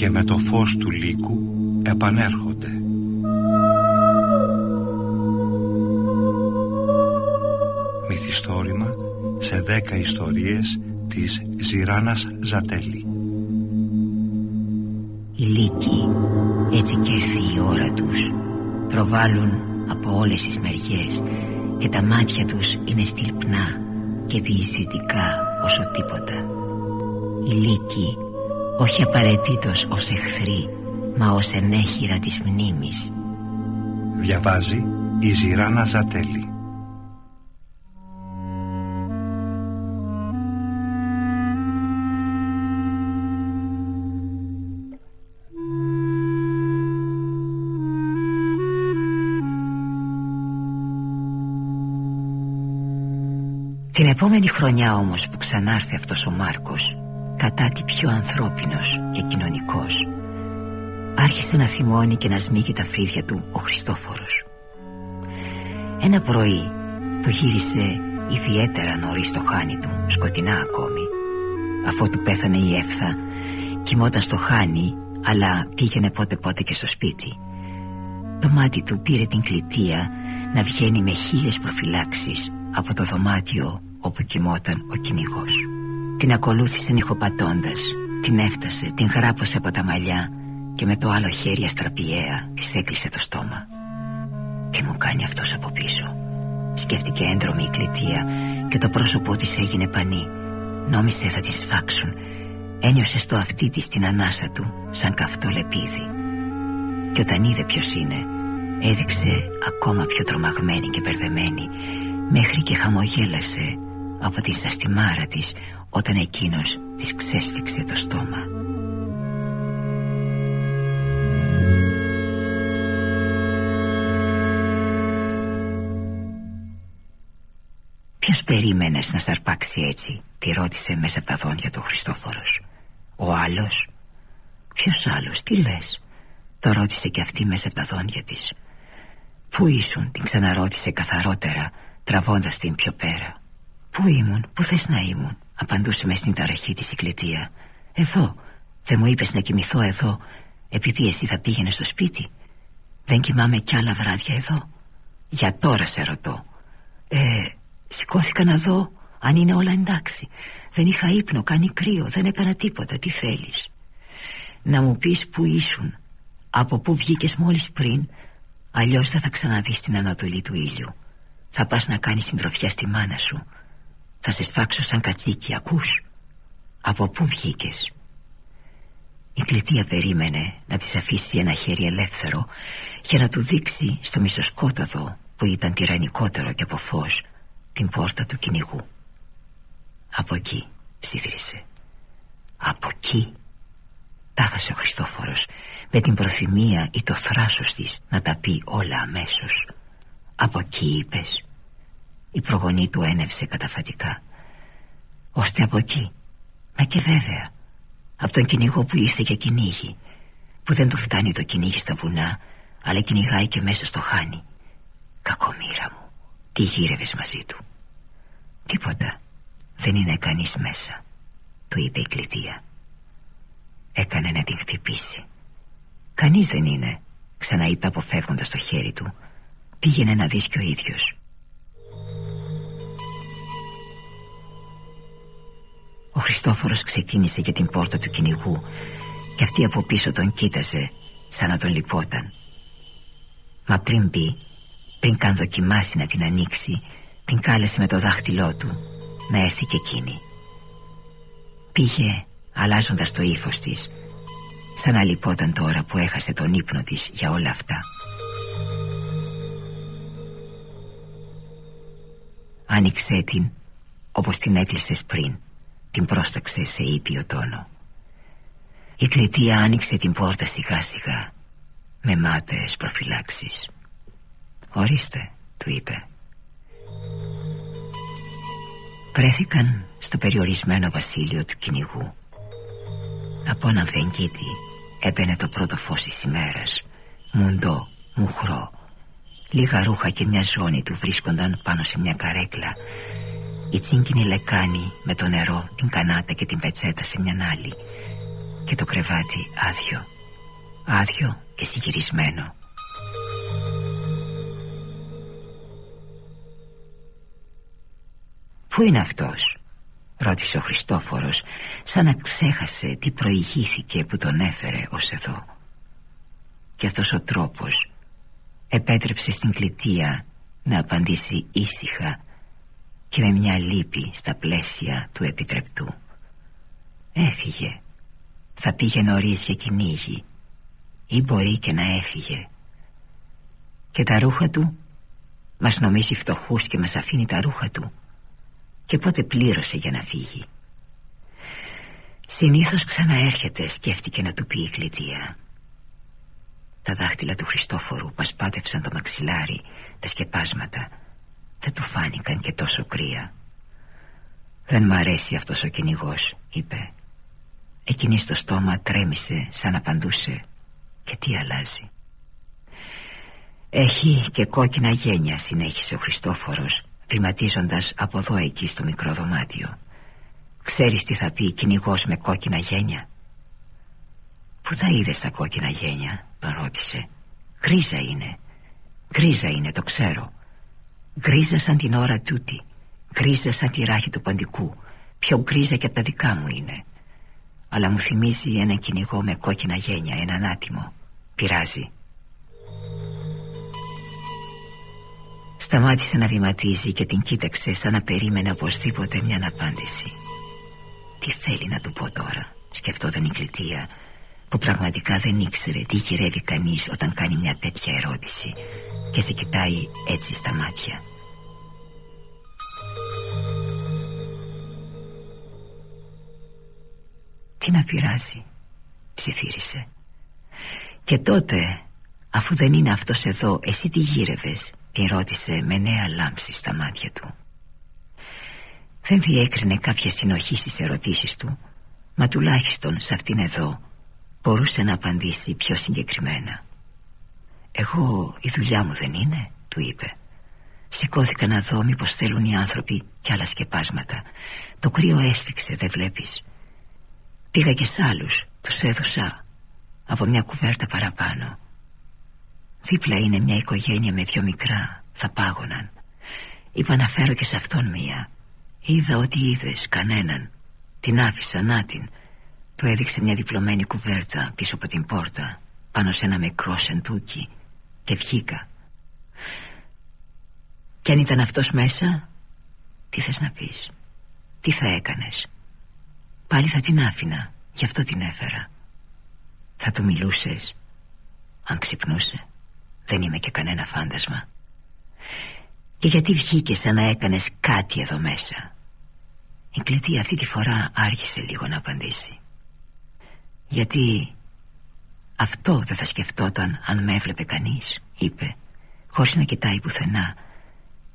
και με το φως του λύκου επανέρχονται. Μυθιστόρημα σε δέκα ιστορίες της Ζηράνας Ζατέλη. Οι λύκοι, έτσι και έρθει η ώρα τους, προβάλλουν από όλες τις μεριές και τα μάτια τους είναι στυλπνά και διεισδυτικά όσο τίποτα. Οι λύκοι όχι απαραίτητος ως εχθροί μα ως ενέχειρα της μνήμης. Διαβάζει η Ζηράνα Ζατέλη. Την επόμενη χρονιά όμως που ξανάρθε αυτός ο Μάρκος κατά τι πιο ανθρώπινος και κοινωνικός. Άρχισε να θυμώνει και να σμίγει τα φρύδια του ο Χριστόφορος. Ένα πρωί που γύρισε ιδιαίτερα νωρίς στο χάνι του σκοτεινά ακόμη. Αφού του πέθανε η έφθα κοιμόταν στο χάνι αλλά πήγαινε πότε πότε και στο σπίτι. Το μάτι του πήρε την κλητεία να βγαίνει με χίλιες προφυλάξεις από το δωμάτιο όπου κοιμόταν ο κυνηγός. Την ακολούθησε νυχοπατώντας. Την έφτασε, την γράπωσε από τα μαλλιά Και με το άλλο χέρι αστραπιαία Της έκλεισε το στόμα. Τι μου κάνει αυτός από πίσω Σκέφτηκε έντρομη η κλητεία Και το πρόσωπό της έγινε πανί. Νόμισε θα τη σφάξουν. Ένιωσε στο αυτί της την ανάσα του Σαν καυτό λεπίδι. Και όταν είδε ποιος είναι Έδειξε ακόμα πιο τρομαγμένη και μπερδεμένη Μέχρι και χαμογέλασε από τη σαστιμάρα της όταν εκείνος της ξέσφιξε το στόμα. Ποιος περίμενες να σαρπάξει έτσι Τη ρώτησε μέσα από τα δόντια του Χριστόφορος. Ο άλλος; Ποιος άλλος τι λες; Το ρώτησε και αυτή μέσα από τα δόντια της. Πού ήσουν την ξαναρώτησε καθαρότερα Τραβώντας την πιο πέρα. Πού ήμουν, πού θες να ήμουν; Απαντούσε μες στην ταραχή της η κλητεία Εδώ, δεν μου είπες να κοιμηθώ εδώ Επειδή εσύ θα πήγαινες στο σπίτι. Δεν κοιμάμαι κι άλλα βράδια εδώ. Για τώρα σε ρωτώ. Ε, σηκώθηκα να δω αν είναι όλα εντάξει. Δεν είχα ύπνο, κάνει κρύο, δεν έκανα τίποτα. Τι θέλεις; Να μου πεις που ήσουν Από που βγήκες μόλις πριν Αλλιώς δεν θα ξαναδείς την ανατολή του ήλιου. Θα πας να κάνεις συντροφιά στη μάνα σου θα σε σφάξω σαν κατσίκι, ακούς. Από πού βγήκες; Η κλητεία περίμενε να της αφήσει ένα χέρι ελεύθερο Για να του δείξει στο μισοσκόταδο Που ήταν τυραννικότερο και από φως Την πόρτα του κυνηγού. Από εκεί ψήθρισε Από εκεί Τάχασε ο Χριστόφορος Με την προθυμία ή το θράσος της Να τα πει όλα αμέσως. Από εκεί είπες η προγονή του ένευσε καταφατικά. Ώστε από εκεί. Μα και βέβαια. Από τον κυνηγό που ήρθε και κυνήγει Που δεν του φτάνει το κυνήγι στα βουνά Αλλά κυνηγάει και μέσα στο χάνι. Κακομήρα μου Τι γύρευες μαζί του. Τίποτα. Δεν είναι κανείς μέσα Του είπε η κλητεία. Έκανε να την χτυπήσει. Κανείς δεν είναι Ξαναείπε αποφεύγοντας το χέρι του. Πήγαινε να δεις και ο ίδιος Ο Χριστόφορος ξεκίνησε για την πόρτα του κυνηγού και αυτή από πίσω τον κοίταζε σαν να τον λυπόταν. Μα πριν μπει, πριν καν δοκιμάσει να την ανοίξει, την κάλεσε με το δάχτυλό του να έρθει και εκείνη. Πήγε αλλάζοντας το ύφος της, σαν να λυπόταν τώρα που έχασε τον ύπνο της για όλα αυτά. Άνοιξε την όπως την έκλεισες πριν την πρόσταξε σε ήπιο τόνο. Η κλητεία άνοιξε την πόρτα σιγά σιγά Με μάταιες προφυλάξεις. «Ορίστε», του είπε. Πρέθηκαν στο περιορισμένο βασίλειο του κυνηγού. Από έναν βεγγίτη έπαινε το πρώτο φως της ημέρας Μουντό, μουχρό. Λίγα ρούχα και μια ζώνη του βρίσκονταν πάνω σε μια καρέκλα η τσίγκινη λεκάνη με το νερό, την κανάτα και την πετσέτα σε μια άλλη και το κρεβάτι άδειο άδειο και συγυρισμένο Πού είναι αυτός ρώτησε ο Χριστόφορος σαν να ξέχασε τι προηγήθηκε που τον έφερε ως εδώ και αυτός ο τρόπος επέτρεψε στην κλητεία να απαντήσει ήσυχα και με μια λύπη στα πλαίσια του επιτρεπτού. Έφυγε. Θα πήγε νωρίς για κυνήγι. Ή μπορεί και να έφυγε. Και τα ρούχα του; Μας νομίζει φτωχούς και μας αφήνει τα ρούχα του. Και πότε πλήρωσε για να φύγει. Συνήθως ξαναέρχεται σκέφτηκε να του πει η κλητεία. Τα δάχτυλα του Χριστόφορου πασπάτευσαν το μαξιλάρι Τα σκεπάσματα Δεν του φάνηκαν και τόσο κρύα. Δεν μ' αρέσει αυτός ο κυνηγός, είπε. Εκείνη στο στόμα τρέμισε σαν απαντούσε. Και τι αλλάζει; Έχει και κόκκινα γένια συνέχισε ο Χριστόφορος βηματίζοντας από εδώ εκεί στο μικρό δωμάτιο. Ξέρεις τι θα πει κυνηγός με κόκκινα γένια; Πού θα είδες τα κόκκινα γένια τον ρώτησε. Γκρίζα είναι. Γκρίζα είναι το ξέρω Γκρίζα σαν την ώρα τούτη. Γκρίζα σαν τη ράχη του παντικού. Πιο γκρίζα και από τα δικά μου είναι. Αλλά μου θυμίζει ένα κυνηγό με κόκκινα γένια Έναν άτιμο. Πειράζει. Σταμάτησε να βηματίζει και την κοίταξε σαν να περίμενε οπωσδήποτε μια απάντηση. Τι θέλει να του πω τώρα; Σκεφτόταν η κλητεία Που πραγματικά δεν ήξερε τι γυρεύει κανείς Όταν κάνει μια τέτοια ερώτηση Και σε κοιτάει έτσι στα μάτια Τι να πειράζει Ψιθύρισε. Και τότε Αφού δεν είναι αυτός εδώ Εσύ τι γύρευες Τη ρώτησε με νέα λάμψη στα μάτια του. Δεν διέκρινε κάποια συνοχή στις ερωτήσεις του Μα τουλάχιστον σε αυτήν εδώ Μπορούσε να απαντήσει πιο συγκεκριμένα. «Εγώ η δουλειά μου δεν είναι» του είπε. Σηκώθηκα να δω μήπως θέλουν οι άνθρωποι και άλλα σκεπάσματα. Το κρύο έσφιξε δεν βλέπεις Πήγα και σ' άλλους Τους έδωσα Από μια κουβέρτα παραπάνω. Δίπλα είναι μια οικογένεια με δυο μικρά Θα πάγωναν. Είπα να φέρω και σε αυτόν μία. Είδα ότι είδες κανέναν. Την άφησα να την. Του έδειξε μια διπλωμένη κουβέρτα Πίσω από την πόρτα Πάνω σε ένα μικρό σεντούκι Και βγήκα. Κι αν ήταν αυτός μέσα Τι θες να πεις; Τι θα έκανες; Πάλι θα την άφηνα. Γι' αυτό την έφερα. Θα του μιλούσες Αν ξυπνούσε. Δεν είμαι και κανένα φάντασμα. Και γιατί βγήκες σαν να έκανες κάτι εδώ μέσα. Η κλητή αυτή τη φορά άρχισε λίγο να απαντήσει. Γιατί αυτό δεν θα σκεφτόταν αν με έβλεπε κανείς Είπε χωρίς να κοιτάει πουθενά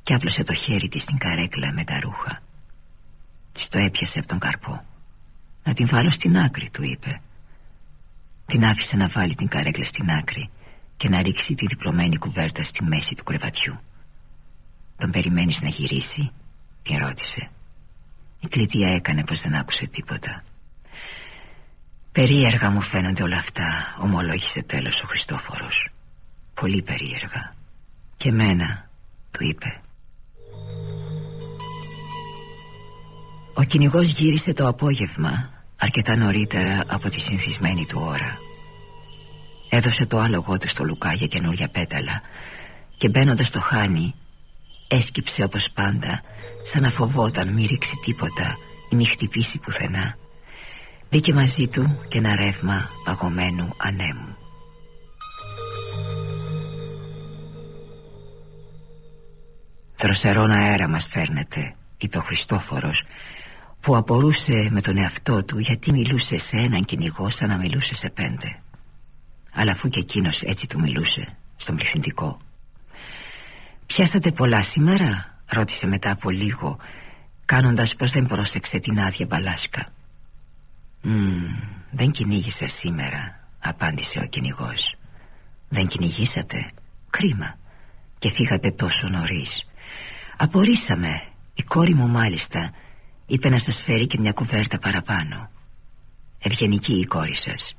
Και άπλωσε το χέρι της στην καρέκλα με τα ρούχα. Της το έπιασε από τον καρπό Να την βάλω στην άκρη του είπε Την άφησε να βάλει την καρέκλα στην άκρη και να ρίξει τη διπλωμένη κουβέρτα στη μέση του κρεβατιού. Τον περιμένεις να γυρίσει, την ρώτησε. Η κλητεία έκανε πως δεν άκουσε τίποτα. Περίεργα μου φαίνονται όλα αυτά, ομολόγησε τέλος ο Χριστόφορος. Πολύ περίεργα. Και μένα, του είπε. Ο κυνηγός γύρισε το απόγευμα, αρκετά νωρίτερα από τη συνηθισμένη του ώρα. Έδωσε το άλογο του στο Λουκά για καινούρια πέταλα Και μπαίνοντας στο χάνι Έσκυψε όπως πάντα Σαν να φοβόταν μη ρίξει τίποτα Ή μη χτυπήσει πουθενά Μπήκε μαζί του και ένα ρεύμα παγωμένου ανέμου Δροσερόν αέρα μας φέρνετε Είπε ο Χριστόφορος Που απορούσε με τον εαυτό του Γιατί μιλούσε σε έναν κυνηγό Σαν να μιλούσε σε πέντε. Αλλά αφού και εκείνος έτσι του μιλούσε Στον πληθυντικό. «Πιάσατε πολλά σήμερα» Ρώτησε μετά από λίγο Κάνοντας πως δεν πρόσεξε την άδεια μπαλάσκα. «Δεν κυνήγησα σήμερα» Απάντησε ο κυνηγός. «Δεν κυνηγήσατε» Κρίμα. Και φύγατε τόσο νωρίς. Απορρίσαμε. Η κόρη μου μάλιστα Είπε να σας φέρει και μια κουβέρτα παραπάνω. Ευγενική η κόρη σας.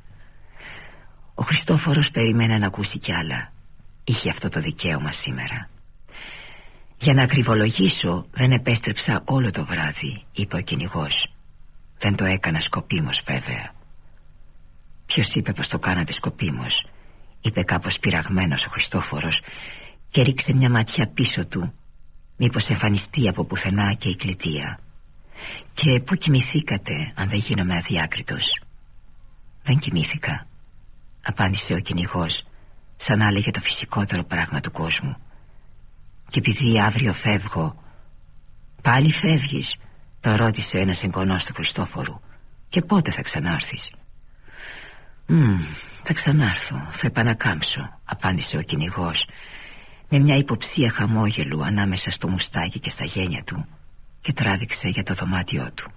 Ο Χριστόφορος περίμενε να ακούσει κι άλλα. Είχε αυτό το δικαίωμα σήμερα. Για να ακριβολογήσω δεν επέστρεψα όλο το βράδυ Είπε ο κυνηγός. Δεν το έκανα σκοπίμως βέβαια. Ποιος είπε πως το κάνατε σκοπίμως Είπε κάπως πειραγμένος ο Χριστόφορος Και ρίξε μια ματιά πίσω του. Μήπως εμφανιστεί από πουθενά και η κλητεία Και πού κοιμηθήκατε αν δεν γίνομαι αδιάκριτος; Δεν κοιμήθηκα Απάντησε ο κυνηγός, Σαν να έλεγε το φυσικότερο πράγμα του κόσμου. Και επειδή αύριο φεύγω Πάλι φεύγεις Το ρώτησε ένας εγγονός του Χριστόφορου. Και πότε θα ξανάρθεις; Μμ, θα ξανάρθω, θα επανακάμψω Απάντησε ο κυνηγός με μια υποψία χαμόγελου ανάμεσα στο μουστάκι και στα γένια του και τράβηξε για το δωμάτιό του.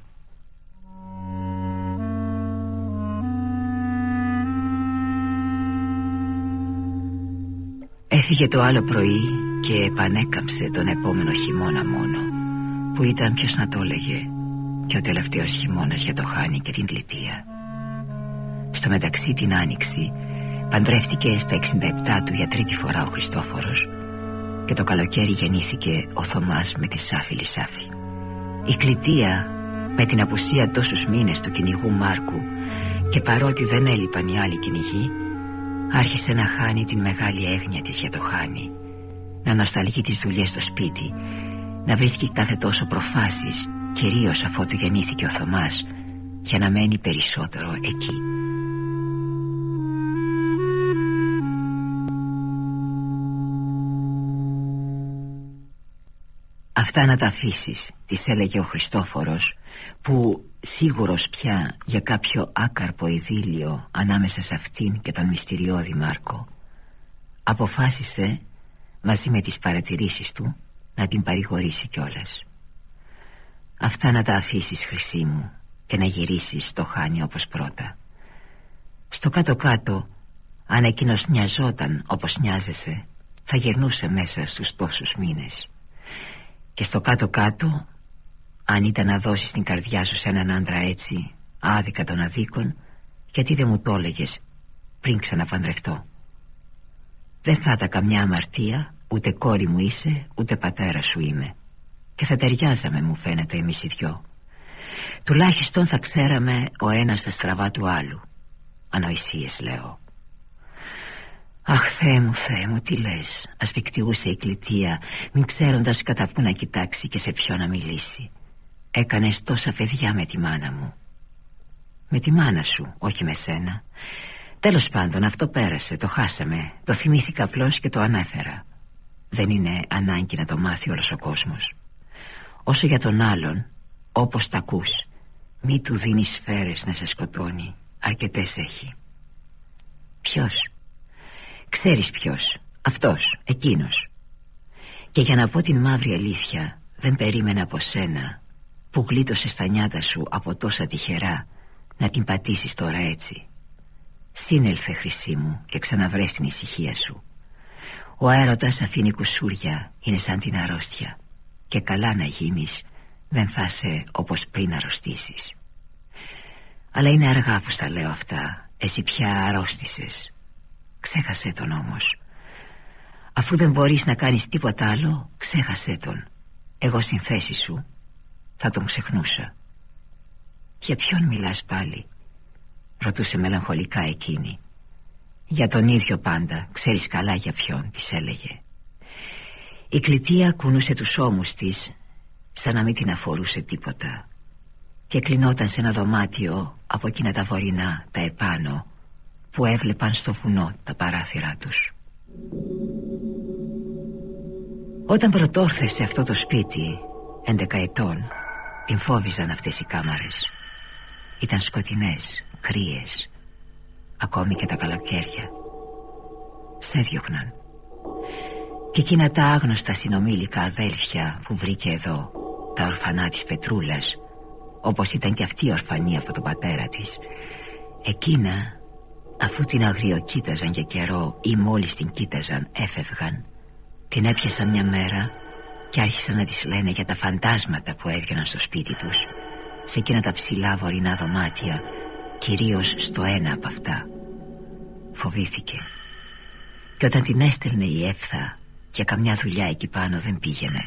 Έφυγε το άλλο πρωί και επανέκαμψε τον επόμενο χειμώνα μόνο που ήταν ποιος να το έλεγε και ο τελευταίος χειμώνας για το Χάνι και την Πλητεία. Στο μεταξύ την Άνοιξη παντρεύτηκε στα 67 του για τρίτη φορά ο Χριστόφορος και το καλοκαίρι γεννήθηκε ο Θωμάς με τη Σάφη Λισάφη. Η κλητεία με την απουσία τόσους μήνες του κυνηγού Μάρκου και παρότι δεν έλειπαν οι άλλοι κυνηγοί άρχισε να χάνει την μεγάλη έγνοια της για το χάνι να νοσταλγεί τις δουλειές στο σπίτι να βρίσκει κάθε τόσο προφάσεις κυρίως αφότου γεννήθηκε ο Θωμάς για να μένει περισσότερο εκεί Αυτά να τα αφήσεις, της έλεγε ο Χριστόφορος που σίγουρος πια για κάποιο άκαρπο ειδήλιο ανάμεσα σε αυτήν και τον μυστηριώδη Μάρκο. Αποφάσισε μαζί με τις παρατηρήσεις του να την παρηγορήσει κιόλας. Αυτά να τα αφήσεις χρυσή μου και να γυρίσεις στο χάνι όπως πρώτα. Στο κάτω-κάτω αν εκείνος νοιαζόταν όπως νοιάζεσαι θα γερνούσε μέσα στους τόσους μήνες και στο κάτω-κάτω Αν ήταν να δώσεις την καρδιά σου σε έναν άντρα έτσι Άδικα των αδίκων Γιατί δεν μου το έλεγες πριν ξαναπαντρευτώ. Δεν θα ήταν καμιά αμαρτία Ούτε κόρη μου είσαι Ούτε πατέρα σου είμαι. Και θα ταιριάζαμε μου φαίνεται εμείς οι δυο. Τουλάχιστον θα ξέραμε Ο ένας τα στραβά του άλλου Ανοησίες λέω Αχ Θεέ μου Θεέ μου τι λες. Ασφικτιούσε η κλητεία Μην ξέροντας κατά πού να κοιτάξει και σε ποιο να μιλήσει. Έκανες τόσα παιδιά με τη μάνα μου. Με τη μάνα σου όχι με σένα. Τέλος πάντων αυτό πέρασε Το χάσαμε. Το θυμήθηκα απλώς και το ανέφερα. Δεν είναι ανάγκη να το μάθει όλος ο κόσμος. Όσο για τον άλλον Όπως τα ακούς Μη του δίνεις σφαίρες να σε σκοτώνει. Αρκετές έχει. Ποιος; Ξέρεις ποιος; Αυτός, εκείνος. Και για να πω την μαύρη αλήθεια Δεν περίμενα από σένα Που γλίτωσε στα νιάτα σου από τόσα τυχερά Να την πατήσεις τώρα έτσι. Σύνελθε χρυσή μου Και ξαναβρες την ησυχία σου. Ο έρωτας αφήνει κουσούρια Είναι σαν την αρρώστια. Και καλά να γίνεις Δεν θα είσαι όπως πριν αρρωστήσεις. Αλλά είναι αργά που στα λέω αυτά Εσύ πια αρρώστησες Ξέχασέ τον όμως. Αφού δεν μπορείς να κάνεις τίποτα άλλο Ξέχασέ τον. Εγώ στην θέση σου Θα τον ξεχνούσα. Για ποιον μιλάς πάλι Ρωτούσε μελαγχολικά εκείνη. Για τον ίδιο πάντα Ξέρεις καλά για ποιον της έλεγε. Η κλητεία κουνούσε τους ώμους της Σαν να μην την αφορούσε τίποτα. Και κλεινόταν σε ένα δωμάτιο Από εκείνα τα βορεινά, τα επάνω που έβλεπαν στο βουνό τα παράθυρά τους. Όταν πρωτόρθε σε αυτό το σπίτι Έντεκα ετών Την φόβιζαν αυτές οι κάμαρες. Ήταν σκοτεινές, κρύες Ακόμη και τα καλοκαίρια. Σε διώχναν Και εκείνα τα άγνωστα συνομήλικα αδέλφια Που βρήκε εδώ Τα ορφανά της Πετρούλας Όπως ήταν και αυτή η ορφανή από τον πατέρα της Εκείνα Αφού την αγριοκοίταζαν για καιρό ή μόλις την κοίταζαν έφευγαν. Την έπιασαν μια μέρα και άρχισαν να της λένε για τα φαντάσματα που έβγαιναν στο σπίτι τους. Σε εκείνα τα ψηλά βορεινά δωμάτια Κυρίως στο ένα από αυτά Φοβήθηκε. Και όταν την έστελνε η έφθα Για καμιά δουλειά εκεί πάνω δεν πήγαινε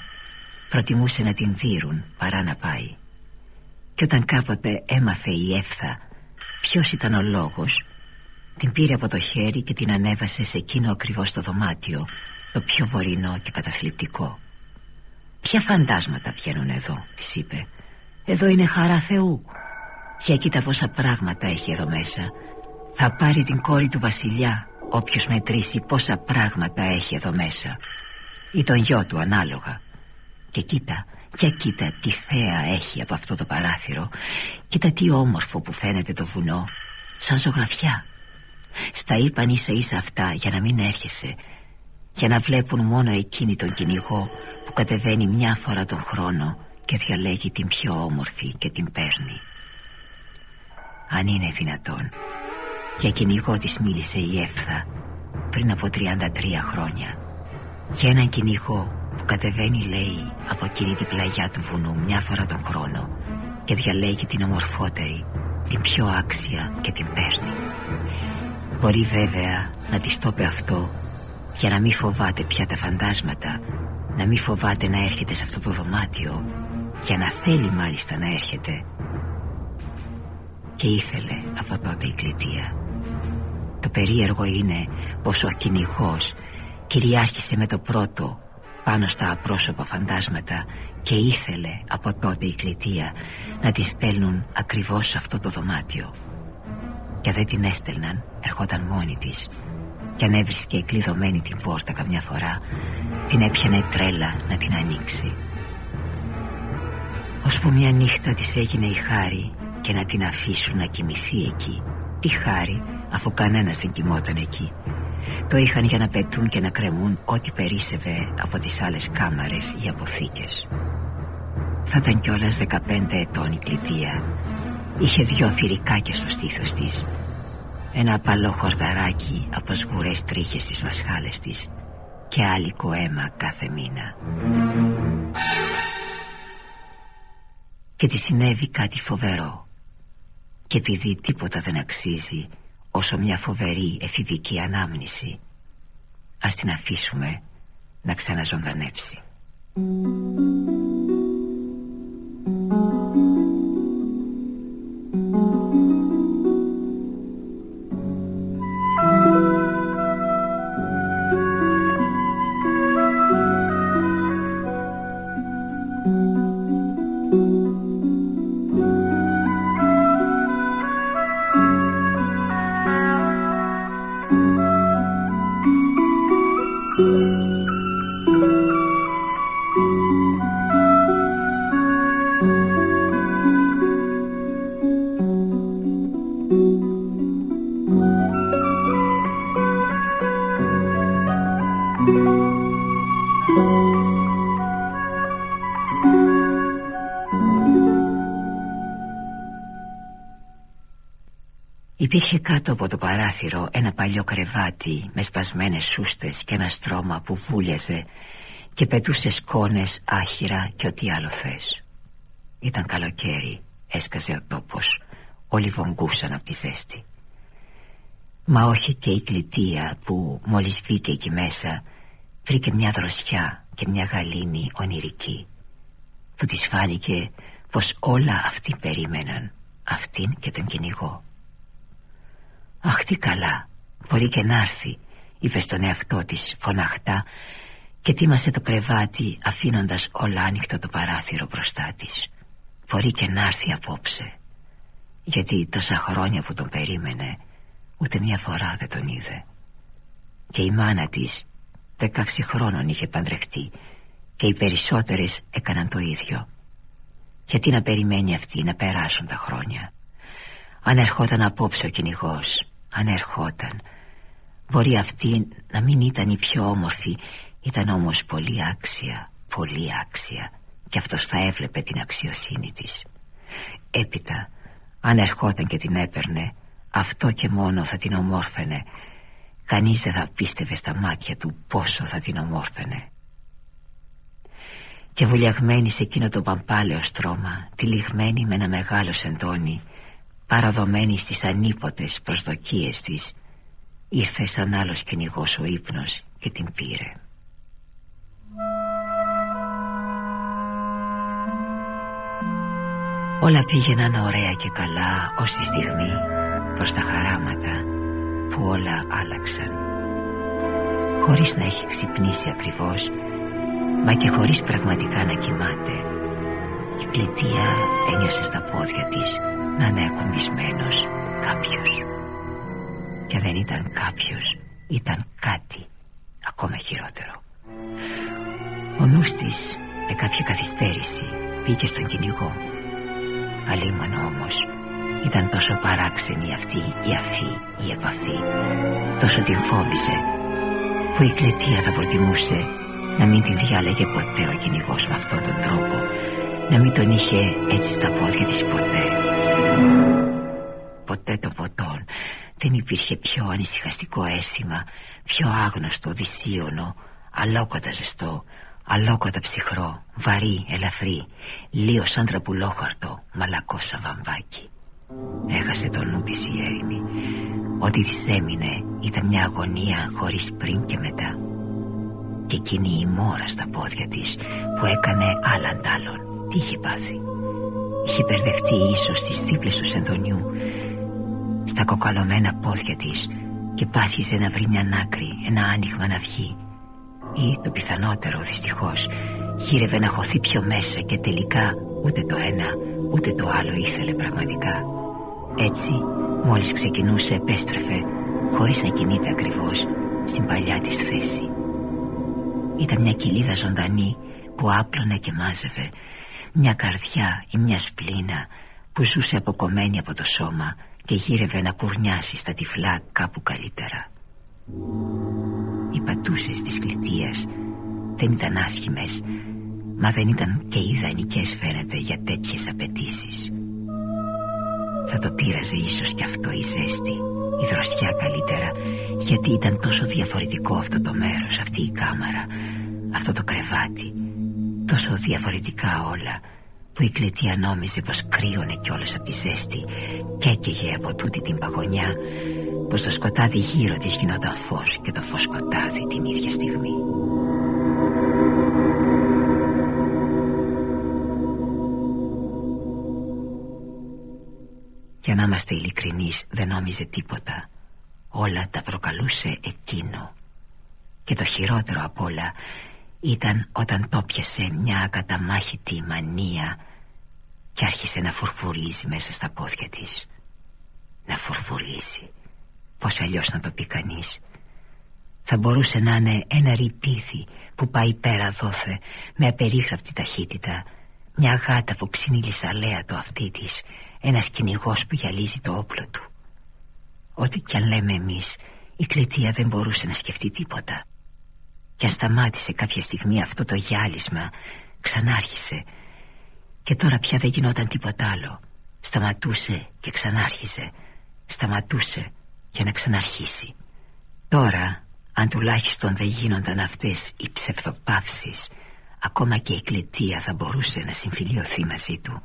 Προτιμούσε να την δίρουν παρά να πάει. Και όταν κάποτε έμαθε η έφθα Ποιος ήταν ο λόγος Την πήρε από το χέρι και την ανέβασε σε εκείνο ακριβώς το δωμάτιο Το πιο βορεινό και καταθλιπτικό. Ποια φαντάσματα βγαίνουν εδώ της είπε. Εδώ είναι χαρά Θεού. Για κοίτα πόσα πράγματα έχει εδώ μέσα. Θα πάρει την κόρη του βασιλιά Όποιος μετρήσει πόσα πράγματα έχει εδώ μέσα. Ή τον γιο του ανάλογα. Και κοίτα για κοίτα τι θέα έχει από αυτό το παράθυρο. Κοίτα τι όμορφο που φαίνεται το βουνό Σαν ζωγραφιά Στα είπαν ίσα ίσα αυτά για να μην έρχεσαι Για να βλέπουν μόνο εκείνη τον κυνηγό Που κατεβαίνει μια φορά τον χρόνο Και διαλέγει την πιο όμορφη και την παίρνει. Αν είναι δυνατόν. Για κυνηγό της μίλησε η Εύθα Πριν από 33 χρόνια. Για έναν κυνηγό που κατεβαίνει λέει από εκείνη την πλαγιά του βουνού μια φορά τον χρόνο και διαλέγει την ομορφότερη, την πιο άξια και την παίρνει. Μπορεί βέβαια να της το πει αυτό για να μην φοβάται πια τα φαντάσματα, να μην φοβάται να έρχεται σε αυτό το δωμάτιο για να θέλει μάλιστα να έρχεται. Και ήθελε από τότε η κλητεία. Το περίεργο είναι πως ο κυνηγός κυριάρχησε με το πρώτο πάνω στα απρόσωπα φαντάσματα και ήθελε από τότε η κλητεία να της στέλνουν ακριβώς σε αυτό το δωμάτιο και δεν την έστελναν. Ερχόταν μόνη της. Και αν έβρισκε κλειδωμένη την πόρτα καμιά φορά την έπιανε τρέλα να την ανοίξει. Που μια νύχτα της έγινε η χάρη και να την αφήσουν να κοιμηθεί εκεί. Τι χάρη αφού κανένας δεν κοιμόταν εκεί. Το είχαν για να πετούν και να κρεμούν ό,τι περίσευε από τις άλλες κάμαρες ή αποθήκες. Θα ήταν κιόλας 15 ετών η κλητεία Είχε δυο θηρικάκια στο στήθος της. Ένα απαλό χορδαράκι από σγουρές τρίχες στις μασχάλες της Και άλικο αίμα κάθε μήνα. Και τη συνέβη κάτι φοβερό. Και επειδή τίποτα δεν αξίζει όσο μια φοβερή εφηβική ανάμνηση. Ας την αφήσουμε να ξαναζωντανέψει κάτω από το παράθυρο ένα παλιό κρεβάτι με σπασμένες σούστες και ένα στρώμα που βούλιαζε και πετούσε σκόνες άχυρα και ό,τι άλλο θες. Ήταν καλοκαίρι, έσκαζε ο τόπος, όλοι βογγούσαν από τη ζέστη. Μα όχι και η κλητεία που μόλις βγήκε εκεί μέσα βρήκε μια δροσιά και μια γαλήνη ονειρική που της φάνηκε πως όλα αυτοί περίμεναν αυτήν και τον κυνηγό Αχ τι καλά. Μπορεί και να έρθει. Είπε στον εαυτό της φωναχτά Και τίμασε το κρεβάτι Αφήνοντας όλα άνοιχτο το παράθυρο μπροστά της. Μπορεί και να έρθει απόψε. Γιατί τόσα χρόνια που τον περίμενε Ούτε μια φορά δεν τον είδε. Και η μάνα της Δεκάξι χρόνων είχε παντρευτεί Και οι περισσότερες έκαναν το ίδιο. Γιατί να περιμένει αυτή να περάσουν τα χρόνια; Αν ερχόταν απόψε ο κυνηγός αν ερχόταν Μπορεί αυτή να μην ήταν η πιο όμορφη Ήταν όμως πολύ άξια Πολύ άξια. Και αυτός θα έβλεπε την αξιοσύνη της. Έπειτα Αν ερχόταν και την έπαιρνε Αυτό και μόνο θα την ομόρφαινε. Κανείς δεν θα πίστευε στα μάτια του Πόσο θα την ομόρφαινε. Και βουλιαγμένη σε εκείνο το παμπάλαιο στρώμα Τυλιγμένη με ένα μεγάλο σεντόνι παραδομένη στις ανίποτες προσδοκίες της ήρθε σαν άλλος κυνηγός ο ύπνος και την πήρε. Όλα πήγαιναν ωραία και καλά ως τη στιγμή προς τα χαράματα που όλα άλλαξαν. Χωρίς να έχει ξυπνήσει ακριβώς μα και χωρίς πραγματικά να κοιμάται η πλητεία ένιωσε στα πόδια της να είναι ακουμπισμένος κάποιος. Και δεν ήταν κάποιος ήταν κάτι ακόμα χειρότερο. Ο νους της με κάποια καθυστέρηση πήγε στον κυνηγό. Αλίμονο όμως ήταν τόσο παράξενη αυτή η αφή, η επαφή. Τόσο την φόβησε Που η κλετία θα προτιμούσε Να μην την διάλεγε ποτέ ο κυνηγός με αυτόν τον τρόπο. Να μην τον είχε έτσι στα πόδια της ποτέ Ποτέ το ποτόν Δεν υπήρχε πιο ανησυχαστικό αίσθημα Πιο άγνωστο, δυσίωνο Αλόκοτα ζεστό Αλόκοτα ψυχρό, βαρύ, ελαφρύ Λίος σαν τραπουλόχαρτο, μαλακό σαν βαμβάκι. Έχασε το νου της η έρημη. Ό,τι της έμεινε ήταν μια αγωνία χωρίς πριν και μετά. Και εκείνη η μόρα στα πόδια της Που έκανε άλλαν άλλον Τι είχε πάθει; Είχε μπερδευτεί ίσως στις δίπλες του σεντονιού Στα κοκαλωμένα πόδια της Και πάσχιζε να βρει μια άκρη Ένα άνοιγμα να βγει. Ή το πιθανότερο δυστυχώς Χείρευε να χωθεί πιο μέσα Και τελικά ούτε το ένα Ούτε το άλλο ήθελε πραγματικά. Έτσι μόλις ξεκινούσε επέστρεφε Χωρίς να κινείται ακριβώς Στην παλιά της θέση. Ήταν μια κοιλίδα ζωντανή Που άπλωνε και μάζευε Μια καρδιά ή μια σπλήνα Που ζούσε αποκομμένη από το σώμα Και γύρευε να κουρνιάσει στα τυφλά κάπου καλύτερα Οι πατούσες της κλητείας Δεν ήταν άσχημες Μα δεν ήταν και ιδανικές φαίνεται για τέτοιες απαιτήσεις. Θα το πείραζε ίσως κι αυτό η ζέστη Η δροσιά καλύτερα Γιατί ήταν τόσο διαφορετικό αυτό το μέρος Αυτή η κάμαρα Αυτό το κρεβάτι Τόσο διαφορετικά όλα Που η κλητία νόμιζε πως κρύωνε κιόλας από τη ζέστη Και έκαιγε από τούτη την παγωνιά Πως το σκοτάδι γύρω της γινόταν φως Και το φως σκοτάδι την ίδια στιγμή. Για να είμαστε ειλικρινείς δεν νόμιζε τίποτα. Όλα τα προκαλούσε εκείνο. Και το χειρότερο απ' όλα Ήταν όταν το πιασε μια ακαταμάχητη μανία Και άρχισε να φουρφουρίζει μέσα στα πόδια της. Να φουρφουρίζει. Πώς αλλιώς να το πει κανείς. Θα μπορούσε να είναι ένα ρηπίδι Που πάει πέρα δόθε Με απερίγραπτη ταχύτητα. Μια γάτα που ξυνήλισε αλέα το αυτί της. Ένας κυνηγός που γυαλίζει το όπλο του. Ό,τι κι αν λέμε εμείς Η κλητεία δεν μπορούσε να σκεφτεί τίποτα Και αν σταμάτησε κάποια στιγμή αυτό το γυάλισμα. Ξανάρχισε. Και τώρα πια δεν γινόταν τίποτα άλλο. Σταματούσε και ξανάρχισε. Σταματούσε για να ξαναρχίσει. Τώρα αν τουλάχιστον δεν γίνονταν αυτές οι ψευδοπαύσεις Ακόμα και η κλητεία θα μπορούσε να συμφιλειωθεί μαζί του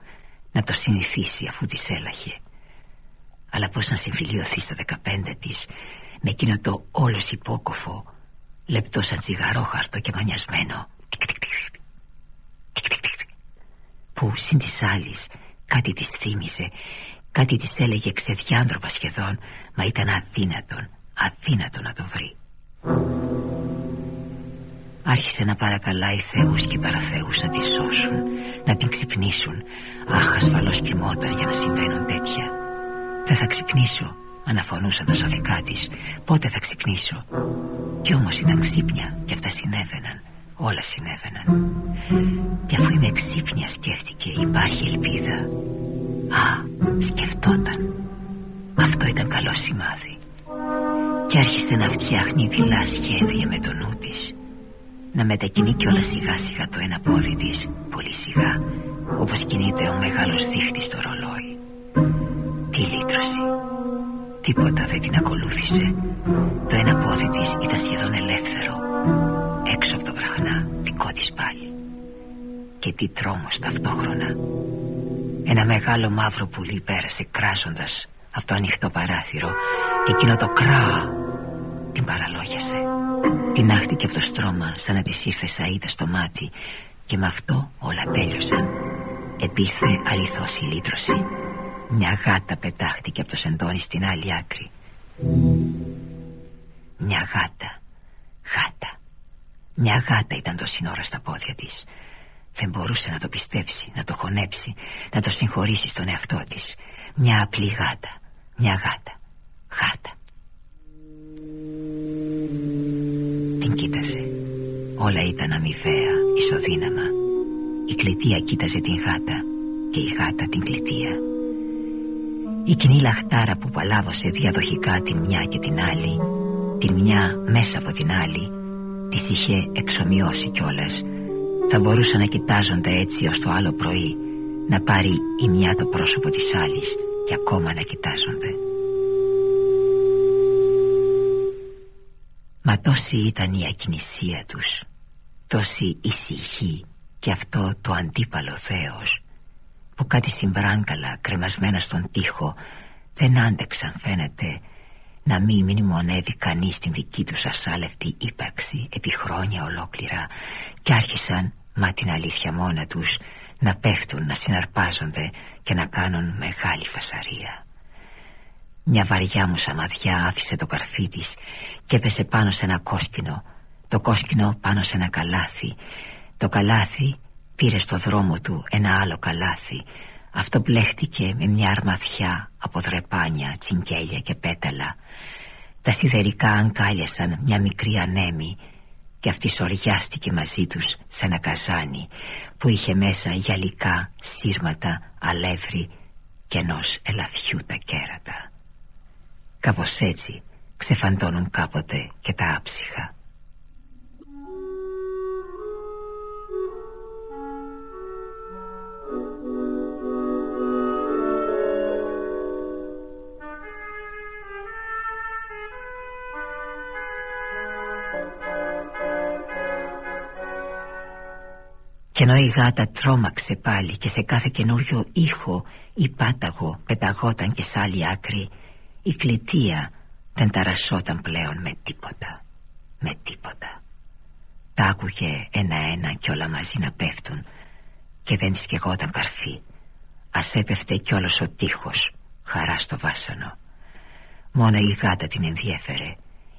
να το συνηθίσει αφού της έλαχε. Αλλά πως να συμφιλειωθεί στα δεκαπέντε της με εκείνο το όλος υπόκοφο λεπτό σαν τσιγαρόχαρτο και μανιασμένο. Που συν της άλλης κάτι της θύμισε κάτι της έλεγε ξεδιάντροπα σχεδόν μα ήταν αδύνατον αδύνατο να το βρει. Άρχισε να παρακαλάει θεούς και παραθεούς να τη σώσουν να την ξυπνήσουν. Αχ ασφαλώς κοιμόταν για να συμβαίνουν τέτοια. Δεν θα ξυπνήσω αναφωνούσαν τα σωθικά της. Πότε θα ξυπνήσω; Κι όμως ήταν ξύπνια και αυτά συνέβαιναν. Όλα συνέβαιναν. Και αφού είμαι ξύπνια σκέφτηκε υπάρχει ελπίδα. Α σκεφτόταν. Αυτό ήταν καλό σημάδι. Και άρχισε να φτιάχνει δειλά σχέδια με το νου της. Να μετακινεί κιόλα σιγά σιγά το ένα πόδι της πολύ σιγά όπως κινείται ο μεγάλος δείχτης στο ρολόι. Τι λύτρωση Τίποτα δεν την ακολούθησε Το ένα πόδι της ήταν σχεδόν ελεύθερο Έξω από το βραχνά δικό της πάλι Και τι τρόμος ταυτόχρονα Ένα μεγάλο μαύρο πουλί πέρασε κράζοντας από το ανοιχτό παράθυρο και εκείνο το κρά την παραλόγιασε. Την άχτηκε από το στρώμα σαν να της ήρθε σαΐτας στο μάτι και με αυτό όλα τέλειωσαν. Επήλθε αληθώς η λύτρωση. Μια γάτα πετάχτηκε από το σεντόνι στην άλλη άκρη. Μια γάτα. Γάτα. Μια γάτα ήταν το σύνορα στα πόδια της. Δεν μπορούσε να το πιστέψει, να το χωνέψει, να το συγχωρήσει στον εαυτό της. Μια απλή γάτα. Μια γάτα. Γάτα. Την κοίτασε. Όλα ήταν αμοιβαία, ισοδύναμα. Η κλητεία κοίταζε την γάτα και η γάτα την κλητεία. Η κοινή λαχτάρα που παλάβωσε διαδοχικά την μια και την άλλη, την μια μέσα από την άλλη, τις είχε εξομοιώσει κιόλας. Θα μπορούσαν να κοιτάζονται έτσι ως το άλλο πρωί, να πάρει η μια το πρόσωπο της άλλης και ακόμα να κοιτάζονται. Μα τόση ήταν η ακινησία τους, τόση ησυχή και αυτό το αντίπαλο θέος που κάτι συμπράγκαλα κρεμασμένα στον τοίχο δεν άντεξαν φαίνεται να μην μνημονεύει κανείς την δική τους ασάλευτη ύπαρξη επί χρόνια ολόκληρα και άρχισαν, μα την αλήθεια μόνα τους, να πέφτουν, να συναρπάζονται και να κάνουν μεγάλη φασαρία. Μια βαριά μου σαμαδιά άφησε το καρφί της και έπεσε πάνω σε ένα κόσκινο, το κόσκινο πάνω σε ένα καλάθι. Το καλάθι πήρε στο δρόμο του ένα άλλο καλάθι. Αυτό μπλέχτηκε με μια αρμαθιά από δρεπάνια, τσιγκέλια και πέταλα. Τα σιδερικά αγκάλιασαν μια μικρή ανέμη και αυτή σοριάστηκε μαζί τους σε ένα καζάνι που είχε μέσα γυαλικά, σύρματα, αλεύρι και ενός ελαφιού τα κέρατα. Κάπως έτσι ξεφαντώνουν κάποτε και τα άψυχα. Και ενώ η γάτα τρόμαξε πάλι και σε κάθε καινούριο ήχο η πάταγο πεταγόταν και σ' άλλη άκρη η κλητεία δεν ταρασσόταν πλέον με τίποτα Με τίποτα. Τα άκουγε ένα-ένα κι όλα μαζί να πέφτουν Και δεν της κεγόταν καρφί. Ας έπεφτε κι όλος ο τείχος Χαρά στο βάσανο. Μόνο η γάτα την ενδιέφερε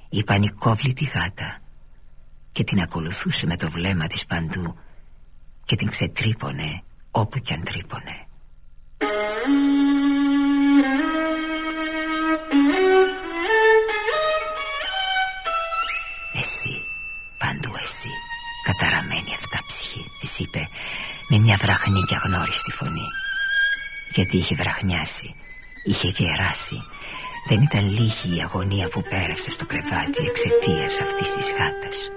Η πανικόβλητη γάτα Και την ακολουθούσε με το βλέμμα της παντού Και την ξετρύπωνε όπου κι αν τρύπωνε. Καταραμένη αυτά ψυχή της είπε με μια βραχνή και αγνώριστη φωνή. Γιατί είχε βραχνιάσει είχε γεράσει. Δεν ήταν λίγη η αγωνία που πέρασε στο κρεβάτι εξαιτίας αυτής της γάτας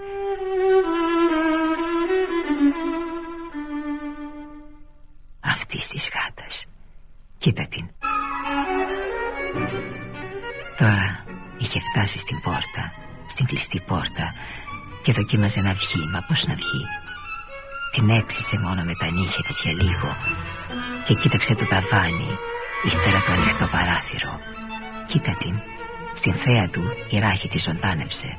αυτής της γάτας. Κοίτα την. Τώρα είχε φτάσει στην πόρτα στην κλειστή πόρτα και δοκίμαζε να βγει, μα πώς να βγει. Την έξισε μόνο με τα νύχια της για λίγο Και κοίταξε το ταβάνι Ύστερα το ανοιχτό παράθυρο. Κοίτα την. Στην θέα του η ράχη της ζωντάνεψε.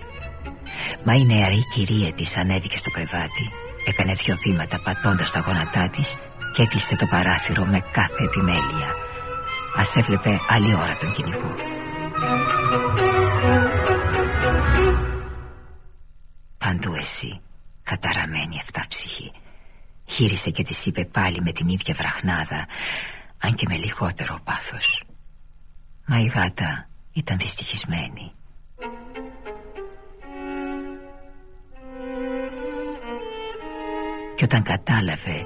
Μα η νεαρή κυρία της ανέβηκε στο κρεβάτι Έκανε δυο βήματα πατώντας τα γόνατά της Και έκλεισε το παράθυρο με κάθε επιμέλεια. Ας έβλεπε άλλη ώρα τον κυνηγό. Παντού εσύ Καταραμένη αυτά ψυχή. Χείρισε και της είπε πάλι με την ίδια βραχνάδα Αν και με λιγότερο πάθος. Μα η γάτα ήταν δυστυχισμένη. Και όταν κατάλαβε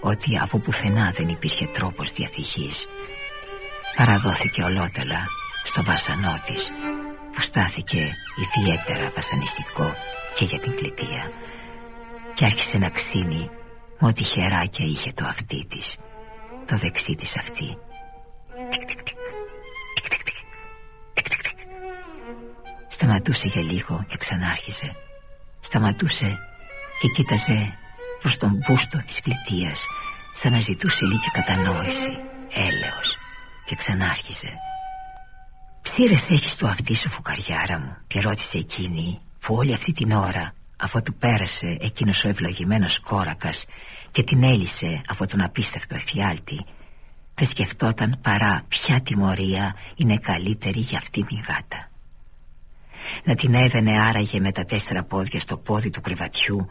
ότι από πουθενά δεν υπήρχε τρόπος διαθυχής παραδόθηκε ολότελα στο βασανό της που στάθηκε ιδιαίτερα βασανιστικό και για την κλητεία. Και άρχισε να ξύνει με ό,τι χεράκια είχε το αυτί της το δεξί της αυτή. Σταματούσε για λίγο και ξανάρχιζε Σταματούσε και κοίταζε προς τον μπούστο της κλητείας Σαν να ζητούσε λίγη κατανόηση Έλεος Και ξανάρχιζε. Ψήρες έχεις το αυτί σου φουκαριάρα μου Και ρώτησε εκείνη Που όλη αυτή την ώρα Αφού του πέρασε εκείνος ο ευλογημένος κόρακας Και την έλυσε από τον απίστευτο εφιάλτη Δεν σκεφτόταν παρά ποια τιμωρία είναι καλύτερη για αυτή τη γάτα. Να την έδαινε άραγε με τα τέσσερα πόδια στο πόδι του κρεβατιού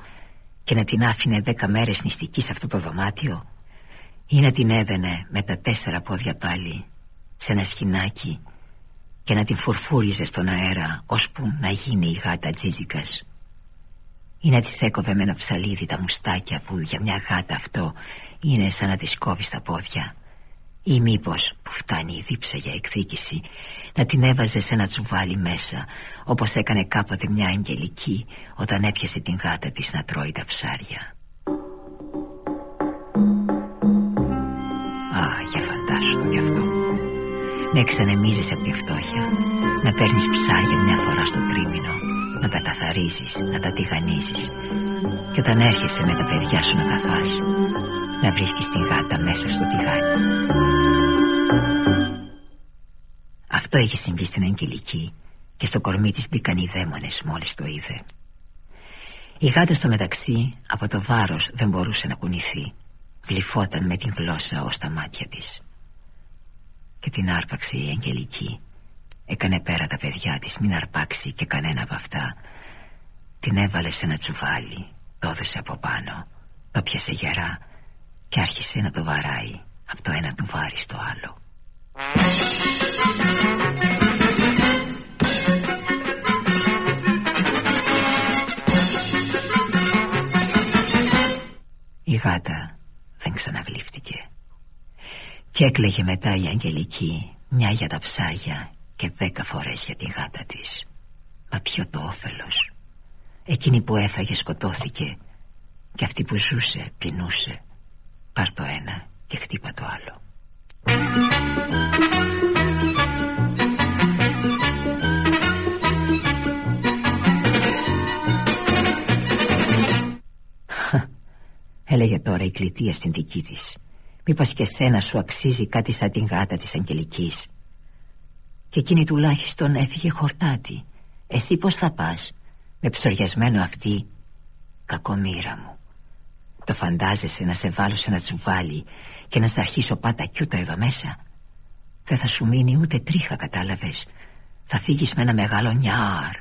Και να την άφηνε δέκα μέρες νηστικής σε αυτό το δωμάτιο Ή να την έδαινε με τα τέσσερα πόδια πάλι Σε ένα σχοινάκι και να την φουρφούριζε στον αέρα ώσπου να γίνει η γάτα τζίζικας. Ή να της έκοβε με ένα ψαλίδι τα μουστάκια που για μια γάτα αυτό είναι σαν να της κόβεις τα πόδια ή μήπως που φτάνει η δίψα για εκδίκηση να την έβαζε σε ένα τσουβάλι μέσα όπως έκανε κάποτε μια αγγελική όταν έπιασε την γάτα της να τρώει τα ψάρια. Α, για φαντάσου το κι αυτό να εξανεμίζεις από τη φτώχεια. Να παίρνεις ψάρια μια φορά στο τρίμηνο Να τα καθαρίζεις, να τα τηγανίζεις. Και όταν έρχεσαι με τα παιδιά σου να τα φας Να βρίσκεις τη γάτα μέσα στο τηγάνι. Αυτό είχε συμβεί στην Αγγελική Και στο κορμί της μπήκαν οι δαίμονες μόλις το είδε. Η γάτα στο μεταξύ από το βάρος δεν μπορούσε να κουνηθεί. Γλυφόταν με την γλώσσα ως τα μάτια της. Και την άρπαξε η Αγγελική. Έκανε πέρα τα παιδιά της μην αρπάξει και κανένα από αυτά. Την έβαλε σε ένα τσουβάλι Το έδωσε από πάνω. Το πιασε γερά Και άρχισε να το βαράει. Από το ένα του βάρη στο άλλο. Η γάτα δεν ξαναβλήφτηκε και έκλαιγε μετά η Αγγελική Μια για τα ψάρια Και δέκα φορές για τη γάτα της. Μα ποιο το όφελος. Εκείνη που έφαγε σκοτώθηκε. Και αυτή που ζούσε πεινούσε Πάρ το ένα και χτύπα το άλλο. Έλεγε τώρα η κλητεία στην δική της. Μήπως και σένα σου αξίζει κάτι σαν την γάτα της Αγγελικής. Και εκείνη τουλάχιστον έφυγε χορτάτη. Εσύ πως θα πας Με ψωριασμένο αυτή Κακομήρα μου Το φαντάζεσαι να σε βάλω σε ένα τσουβάλι Και να σ' αρχίσω πάτα κιούτα εδώ μέσα; Δεν θα σου μείνει ούτε τρίχα κατάλαβες. Θα φύγεις με ένα μεγάλο νιάρ.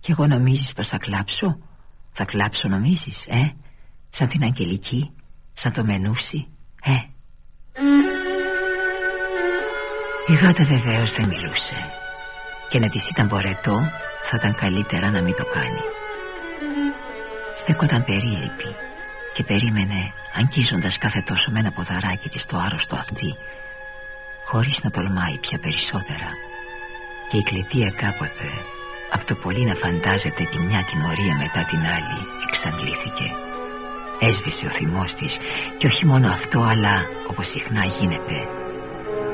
Και εγώ νομίζεις πως θα κλάψω; Θα κλάψω νομίζεις ε; Σαν την Αγγελική Σαν το μενούσι ε; Η γάτα βεβαίως δεν μιλούσε. Και να της ήταν μπορετό Θα ήταν καλύτερα να μην το κάνει. Στέκονταν περίληπη Και περίμενε Αγγίζοντας κάθε τόσο με ένα ποδαράκι της Το άρρωστο αυτή Χωρίς να τολμάει πια περισσότερα. Και η κλητεία κάποτε Από το πολύ να φαντάζεται τη μια τιμωρία μετά την άλλη Εξαντλήθηκε. Έσβησε ο θυμός της Και όχι μόνο αυτό αλλά όπως συχνά γίνεται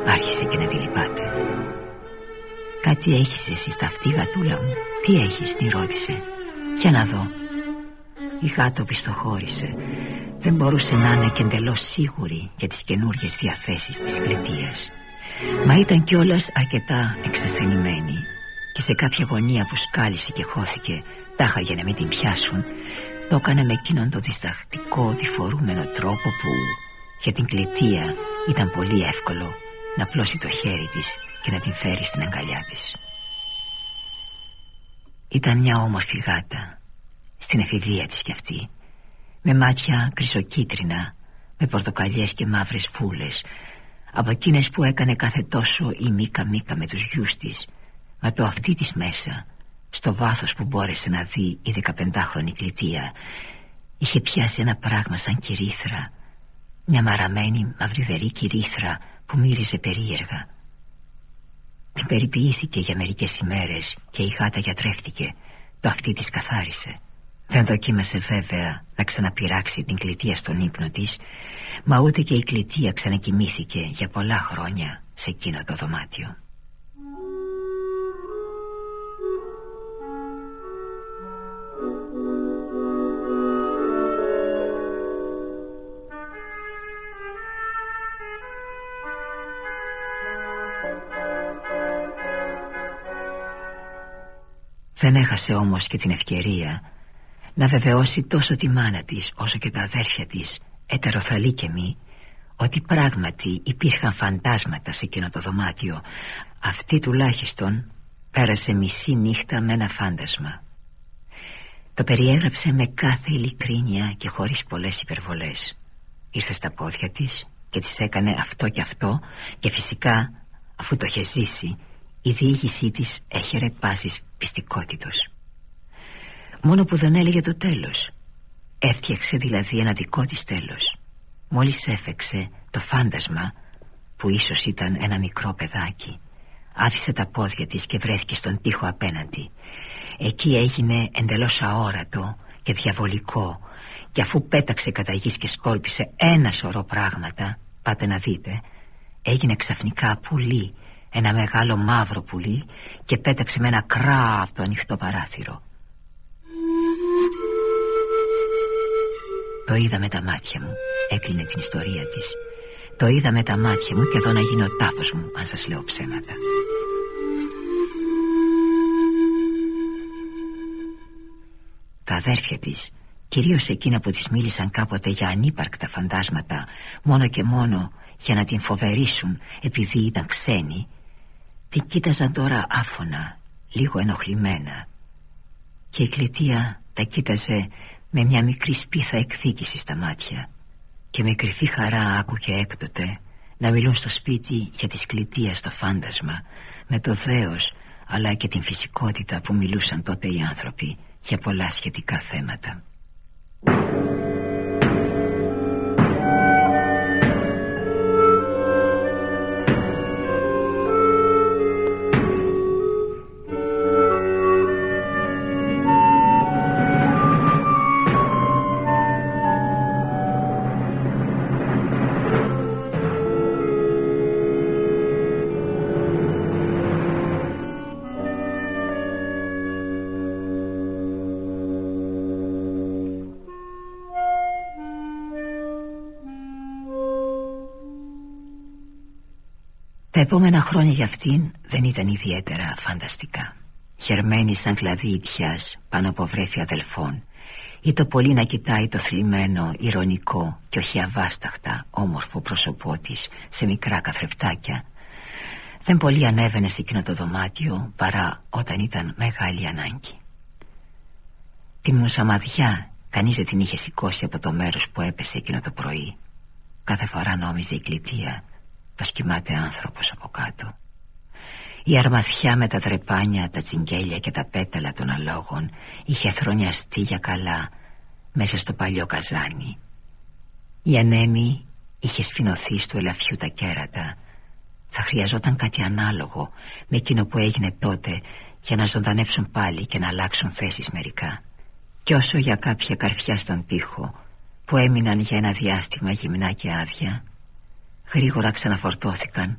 Άρχισε και να δηλυπάται. Κάτι έχεις εσύ στα αυτή γατούλα μου; Τι έχεις; Τη ρώτησε. Για να δω Η γάτο πιστοχώρησε Δεν μπορούσε να είναι και εντελώς σίγουρη Για τις καινούργιες διαθέσεις της κλητείας Μα ήταν κιόλας αρκετά εξασθενημένη Και σε κάποια γωνία που σκάλισε και χώθηκε Τάχα για να μην την πιάσουν το έκανε με εκείνον το διστακτικό διφορούμενο τρόπο που για την κλητεία ήταν πολύ εύκολο να πλώσει το χέρι της και να την φέρει στην αγκαλιά της. Ήταν μια όμορφη γάτα στην εφηβεία της κι αυτή. Με μάτια κρυσοκίτρινα με πορτοκαλιές και μαύρες φούλες. Από εκείνες που έκανε κάθε τόσο η Μίκα Μίκα με τους γιους της. Μα το αυτή της μέσα στο βάθος που μπόρεσε να δει η δεκαπεντάχρονη κλητεία Είχε πιάσει ένα πράγμα σαν κυρίθρα Μια μαραμένη μαυριδερή κυρίθρα που μύριζε περίεργα. Την περιποιήθηκε για μερικές ημέρες Και η γάτα γιατρεύτηκε. Το αυτή της καθάρισε δεν δοκίμασε βέβαια να ξαναπειράξει την κλητεία στον ύπνο της Μα ούτε και η κλητεία ξανακοιμήθηκε για πολλά χρόνια σε εκείνο το δωμάτιο. Δεν έχασε όμως και την ευκαιρία να βεβαιώσει τόσο τη μάνα της όσο και τα αδέρφια της ετεροθαλή και μη ότι πράγματι υπήρχαν φαντάσματα σε εκείνο το δωμάτιο. Αυτή τουλάχιστον πέρασε μισή νύχτα με ένα φάντασμα. Το περιέγραψε με κάθε ειλικρίνεια και χωρίς πολλές υπερβολές. Ήρθε στα πόδια της και της έκανε αυτό και αυτό και φυσικά αφού το είχε ζήσει η διήγησή της έχερε πάσης πιστικότητος μόνο που δεν έλεγε το τέλος. Έφτιαξε δηλαδή ένα δικό της τέλος. Μόλις έφεξε το φάντασμα που ίσως ήταν ένα μικρό παιδάκι άφησε τα πόδια της και βρέθηκε στον τοίχο απέναντι. Εκεί έγινε εντελώς αόρατο και διαβολικό και αφού πέταξε κατά γης και σκόλπισε ένα σωρό πράγματα πάτε να δείτε έγινε ξαφνικά πουλί ένα μεγάλο μαύρο πουλί και πέταξε με ένα κρά από το ανοιχτό παράθυρο Το είδα με τα μάτια μου Έκλεινε την ιστορία της. Το είδα με τα μάτια μου και εδώ να γίνει ο τάφος μου Αν σας λέω ψέματα. Τα αδέρφια της Κυρίως εκείνα που της μίλησαν κάποτε για ανύπαρκτα φαντάσματα Μόνο και μόνο για να την φοβερήσουν επειδή ήταν ξένοι Την κοίταζαν τώρα άφωνα, λίγο ενοχλημένα. Και η κλητεία τα κοίταζε με μια μικρή σπίθα εκδίκηση στα μάτια και με κρυφή χαρά άκουγε έκτοτε να μιλούν στο σπίτι για τη σκλητία στο φάντασμα με το δέος αλλά και την φυσικότητα που μιλούσαν τότε οι άνθρωποι για πολλά σχετικά θέματα. Επόμενα χρόνια για αυτήν δεν ήταν ιδιαίτερα φανταστικά. Γερμένη σαν κλαδί ιτιάς πάνω από βρέφη αδελφών Ή το πολύ να κοιτάει το θλιμμένο, ηρωνικό και όχι αβάσταχτα όμορφο πρόσωπό της σε μικρά καθρεφτάκια. Δεν πολύ ανέβαινε σε εκείνο το δωμάτιο παρά όταν ήταν μεγάλη ανάγκη. Την μουσαμαδιά κανείς δεν την είχε σηκώσει από το μέρος που έπεσε εκείνο το πρωί. Κάθε φορά νόμιζε η κλητεία πως κοιμάται άνθρωπος από κάτω η αρμαθιά με τα τρεπάνια, τα τσιγκέλια και τα πέταλα των αλόγων είχε θρονιαστεί για καλά μέσα στο παλιό καζάνι. Η ανέμη είχε σφινωθεί στο ελαφιού τα κέρατα. Θα χρειαζόταν κάτι ανάλογο με εκείνο που έγινε τότε για να ζωντανεύσουν πάλι και να αλλάξουν θέσεις μερικά. Κι όσο για κάποια καρφιά στον τοίχο που έμειναν για ένα διάστημα γυμνά και άδεια γρήγορα ξαναφορτώθηκαν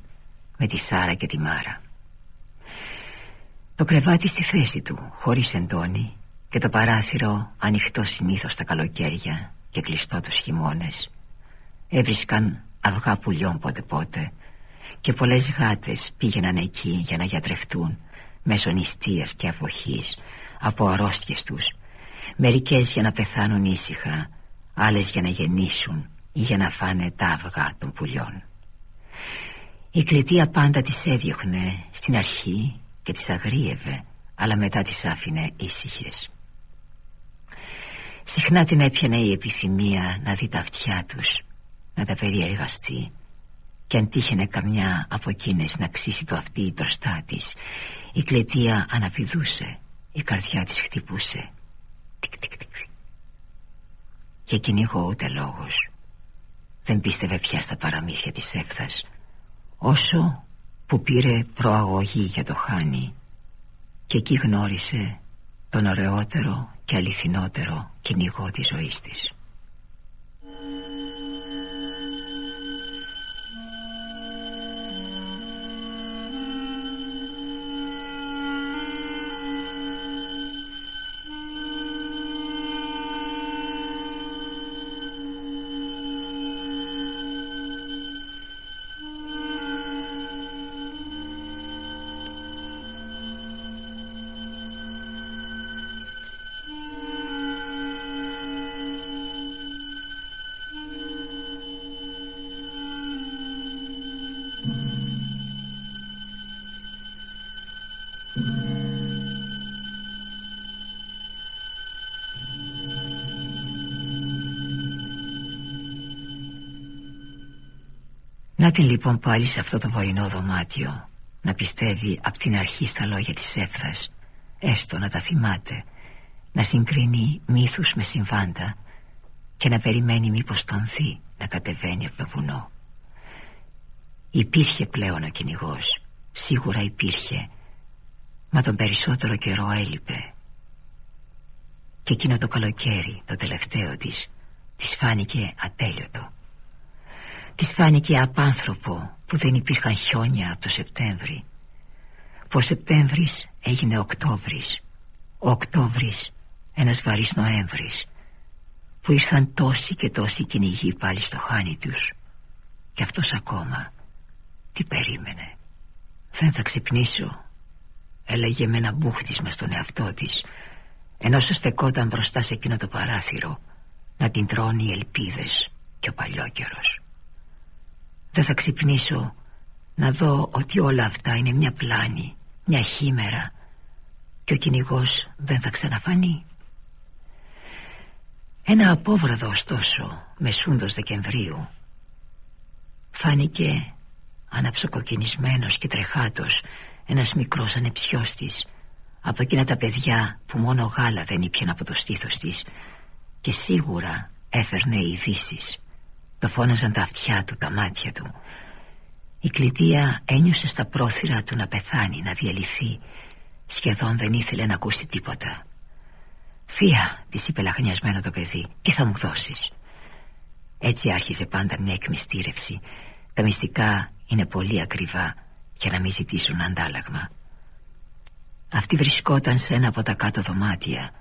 με τη Σάρα και τη Μάρα. Το κρεβάτι στη θέση του, χωρίς εντόνι και το παράθυρο ανοιχτό συνήθως τα καλοκαίρια και κλειστό τους χειμώνες. Έβρισκαν αυγά πουλιών πότε πότε και πολλές γάτες πήγαιναν εκεί για να γιατρευτούν μέσω νηστείας και αποχής από αρρώστιες τους μερικές για να πεθάνουν ήσυχα άλλες για να γεννήσουν ή για να φάνε τα αυγά των πουλιών. Η κλητεία πάντα τις έδιωχνε στην αρχή και τις αγρίευε αλλά μετά τις άφηνε ήσυχες. Συχνά την έπιανε η επιθυμία να δει τα αυτιά τους, να τα περιεργαστεί και αν τύχαινε καμιά από εκείνες να ξύσει το αυτί μπροστά της η κλετία αναφιδούσε, η καρδιά της χτυπούσε. Τικ, τικ, τικ. Και κυνηγώ ούτε λόγος δεν πίστευε πια στα παραμύθια της έφθας όσο που πήρε προαγωγή για το χάνι και εκεί γνώρισε τον ωραιότερο και αληθινότερο κυνηγό της ζωής της. Να την λοιπόν πάλι σε αυτό το βορεινό δωμάτιο Να πιστεύει από την αρχή στα λόγια της έφθας Έστω να τα θυμάται Να συγκρίνει μύθους με συμβάντα Και να περιμένει μήπως τον δει να κατεβαίνει από το βουνό Υπήρχε πλέον ο κυνηγός. Σίγουρα υπήρχε Μα τον περισσότερο καιρό έλειπε Και εκείνο το καλοκαίρι Το τελευταίο της Της φάνηκε ατέλειωτο Της φάνηκε απάνθρωπο Που δεν υπήρχαν χιόνια από το Σεπτέμβρη. Που ο Σεπτέμβρης έγινε Οκτώβρης. Ο Οκτώβρης ένας βαρύς Νοέμβρης. Που ήρθαν τόσοι και τόσοι κυνηγοί πάλι στο χάνι τους. Και αυτός ακόμα Τι περίμενε. Δεν θα ξυπνήσω Έλεγε με ένα μπούχτισμα στον εαυτό της Ενώ στεκόταν μπροστά σε εκείνο το παράθυρο Να την τρώνει οι ελπίδες και ο παλιόκαιρος Δεν θα ξυπνήσω να δω ότι όλα αυτά είναι μια πλάνη Μια χήμερα Και ο κυνηγός δεν θα ξαναφανεί Ένα απόβραδο ωστόσο Μεσούντος Δεκεμβρίου Φάνηκε αναψοκοκκινισμένος και τρεχάτος ένας μικρός ανεψιός της Από εκείνα τα παιδιά που μόνο γάλα δεν ήπιαν από το στήθος της Και σίγουρα έφερνε ειδήσεις. Το φώναζαν τα αυτιά του, τα μάτια του. Η κλητεία ένιωσε στα πρόθυρα του να πεθάνει, να διαλυθεί. Σχεδόν δεν ήθελε να ακούσει τίποτα. «Θεία», της είπε λαχανιασμένο το παιδί, «τι θα μου δώσεις» Έτσι άρχιζε πάντα μια εκμυστήρευση. Τα μυστικά είναι πολύ ακριβά για να μην ζητήσουν αντάλλαγμα. Αυτή βρισκόταν σε ένα από τα κάτω δωμάτια.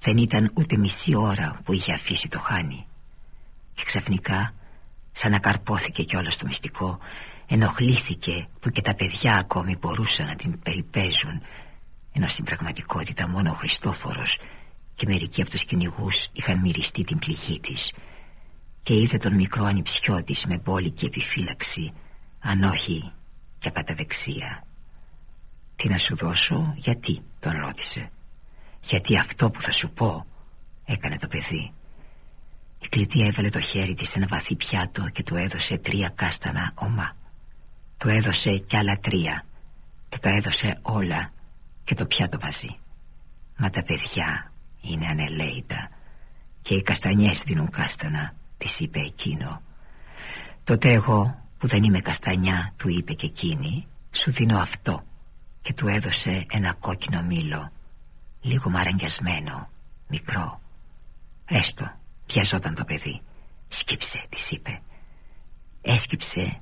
Δεν ήταν ούτε μισή ώρα που είχε αφήσει το χάνι Και ξαφνικά σαν να καρπόθηκε κιόλας το μυστικό Ενοχλήθηκε που και τα παιδιά ακόμη μπορούσαν να την περιπέζουν Ενώ στην πραγματικότητα μόνο ο Χριστόφορος και μερικοί από τους κυνηγούς είχαν μυριστεί την πληγή της και είδε τον μικρό ανιψιό της με μπόλικη επιφύλαξη αν όχι και κατά δεξία Τι να σου δώσω γιατί τον ρώτησε. Γιατί αυτό που θα σου πω έκανε το παιδί Η κλητή έβαλε το χέρι της σε ένα βαθύ πιάτο και του έδωσε τρία κάστανα ομά. Του έδωσε κι άλλα τρία. Του τα έδωσε όλα και το πιάτο μαζί. Μα τα παιδιά είναι ανελαίητα Και οι καστανιές δίνουν κάστανα Της είπε εκείνο. Τότε εγώ που δεν είμαι καστανιά του είπε και εκείνη σου δίνω αυτό και του έδωσε ένα κόκκινο μήλο λίγο μαραγγιασμένο μικρό. Έστω πιαζόταν το παιδί. Σκύψε της είπε. Έσκυψε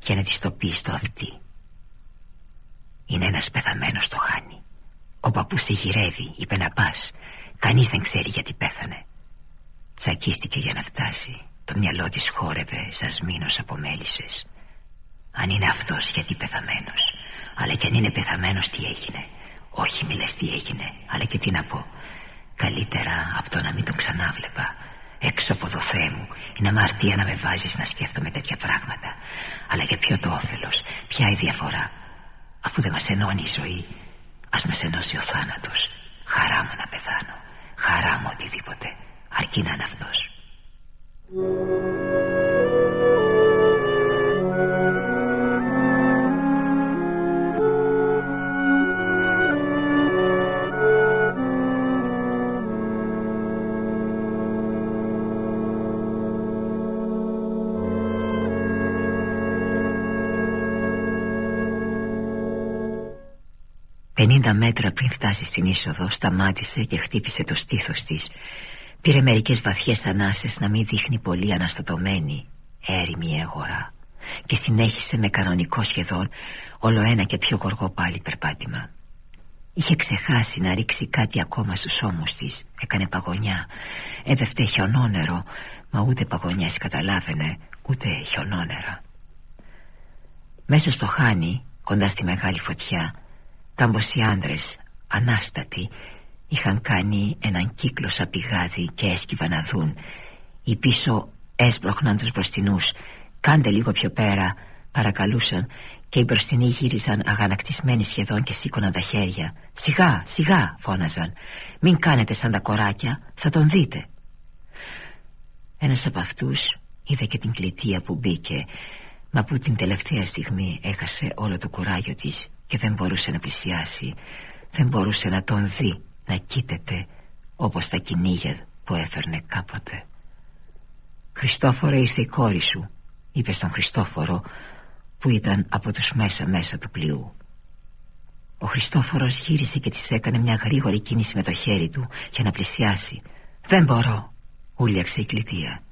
για να της το πεις στο αυτή είναι ένας πεθαμένος στο χάνι ο παππούς σε γυρεύει είπε να πας. Κανείς δεν ξέρει γιατί πέθανε. Τσακίστηκε για να φτάσει. Το μυαλό της χόρευε σασμίνος από μέλισσες Αν είναι αυτός γιατί πεθαμένος; Αλλά κι αν είναι πεθαμένος τι έγινε; Όχι μη λες τι έγινε Αλλά και τι να πω. Καλύτερα από το να μην τον ξανάβλεπα Έξω από το Θεέ μου. Είναι αμαρτία να με βάζεις να σκέφτομαι τέτοια πράγματα. Αλλά για ποιο το όφελος Ποια η διαφορά. Αφού δεν μας ενώνει η ζωή Ας μας ενώσει ο θάνατος. Χαρά μου να πεθάνω. Χαρά μου οτιδήποτε Αρκεί να είναι αυτός Πενήντα μέτρα πριν φτάσει στην είσοδο σταμάτησε και χτύπησε το στήθος της. Πήρε μερικές βαθιές ανάσες να μην δείχνει πολύ αναστατωμένη έρημη η αγορά και συνέχισε με κανονικό σχεδόν όλο ένα και πιο γοργό πάλι περπάτημα. Είχε ξεχάσει να ρίξει κάτι ακόμα στους ώμους της. Έκανε παγωνιά. Έπεφτε χιονόνερο Μα ούτε παγωνιές καταλάβαινε Ούτε χιονόνερα. Μέσα στο χάνι Κοντά στη μεγάλη φωτιά Κάμποσοι άντρες Ανάστατοι Είχαν κάνει έναν κύκλο σαν πηγάδι και έσκυβαν να δουν. Οι πίσω έσπροχναν τους μπροστινούς. Κάντε λίγο πιο πέρα Παρακαλούσαν Και οι μπροστινοί γύριζαν αγανακτισμένοι σχεδόν Και σήκωναν τα χέρια. Σιγά, σιγά φώναζαν. Μην κάνετε σαν τα κοράκια, θα τον δείτε Ένας από αυτούς είδε και την κλητεία που μπήκε Μα που την τελευταία στιγμή έχασε όλο το κουράγιο της Και δεν μπορούσε να πλησιάσει Δεν μπορούσε να τον δει Να κοίταται όπως τα κυνήγια που έφερνε κάποτε. «Χριστόφορο ήρθε η κόρη σου» είπε στον Χριστόφορο που ήταν από τους μέσα μέσα του πλοίου. Ο Χριστόφορος γύρισε και της έκανε μια γρήγορη κίνηση με το χέρι του για να πλησιάσει. «Δεν μπορώ» ούλιαξε η κλητεία.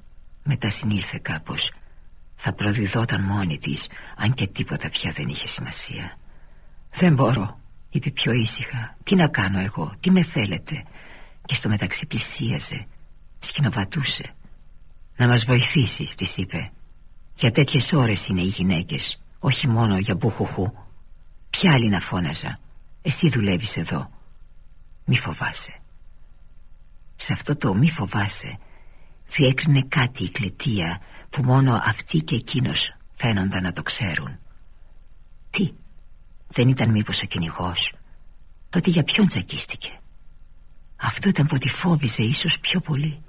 Μετά συνήλθε κάπως. Θα προδιδόταν μόνη της αν και τίποτα πια δεν είχε σημασία «Δεν μπορώ» είπε πιο ήσυχα. «Τι να κάνω εγώ, τι με θέλετε» και στο μεταξύ πλησίαζε σκηνοβατούσε «Να μας βοηθήσεις» της είπε. «Για τέτοιες ώρες είναι οι γυναίκες όχι μόνο για μπουχουχού. Ποια άλλη να φώναζα Εσύ δουλεύεις εδώ. Μη φοβάσαι. Σε αυτό το μη φοβάσαι Διέκρινε κάτι η κλητεία Που μόνο αυτή και εκείνος Φαίνονταν να το ξέρουν. Τι Δεν ήταν μήπως ο κυνηγός. Τότε για ποιον τσακίστηκε. Αυτό ήταν που τη φόβιζε ίσως πιο πολύ.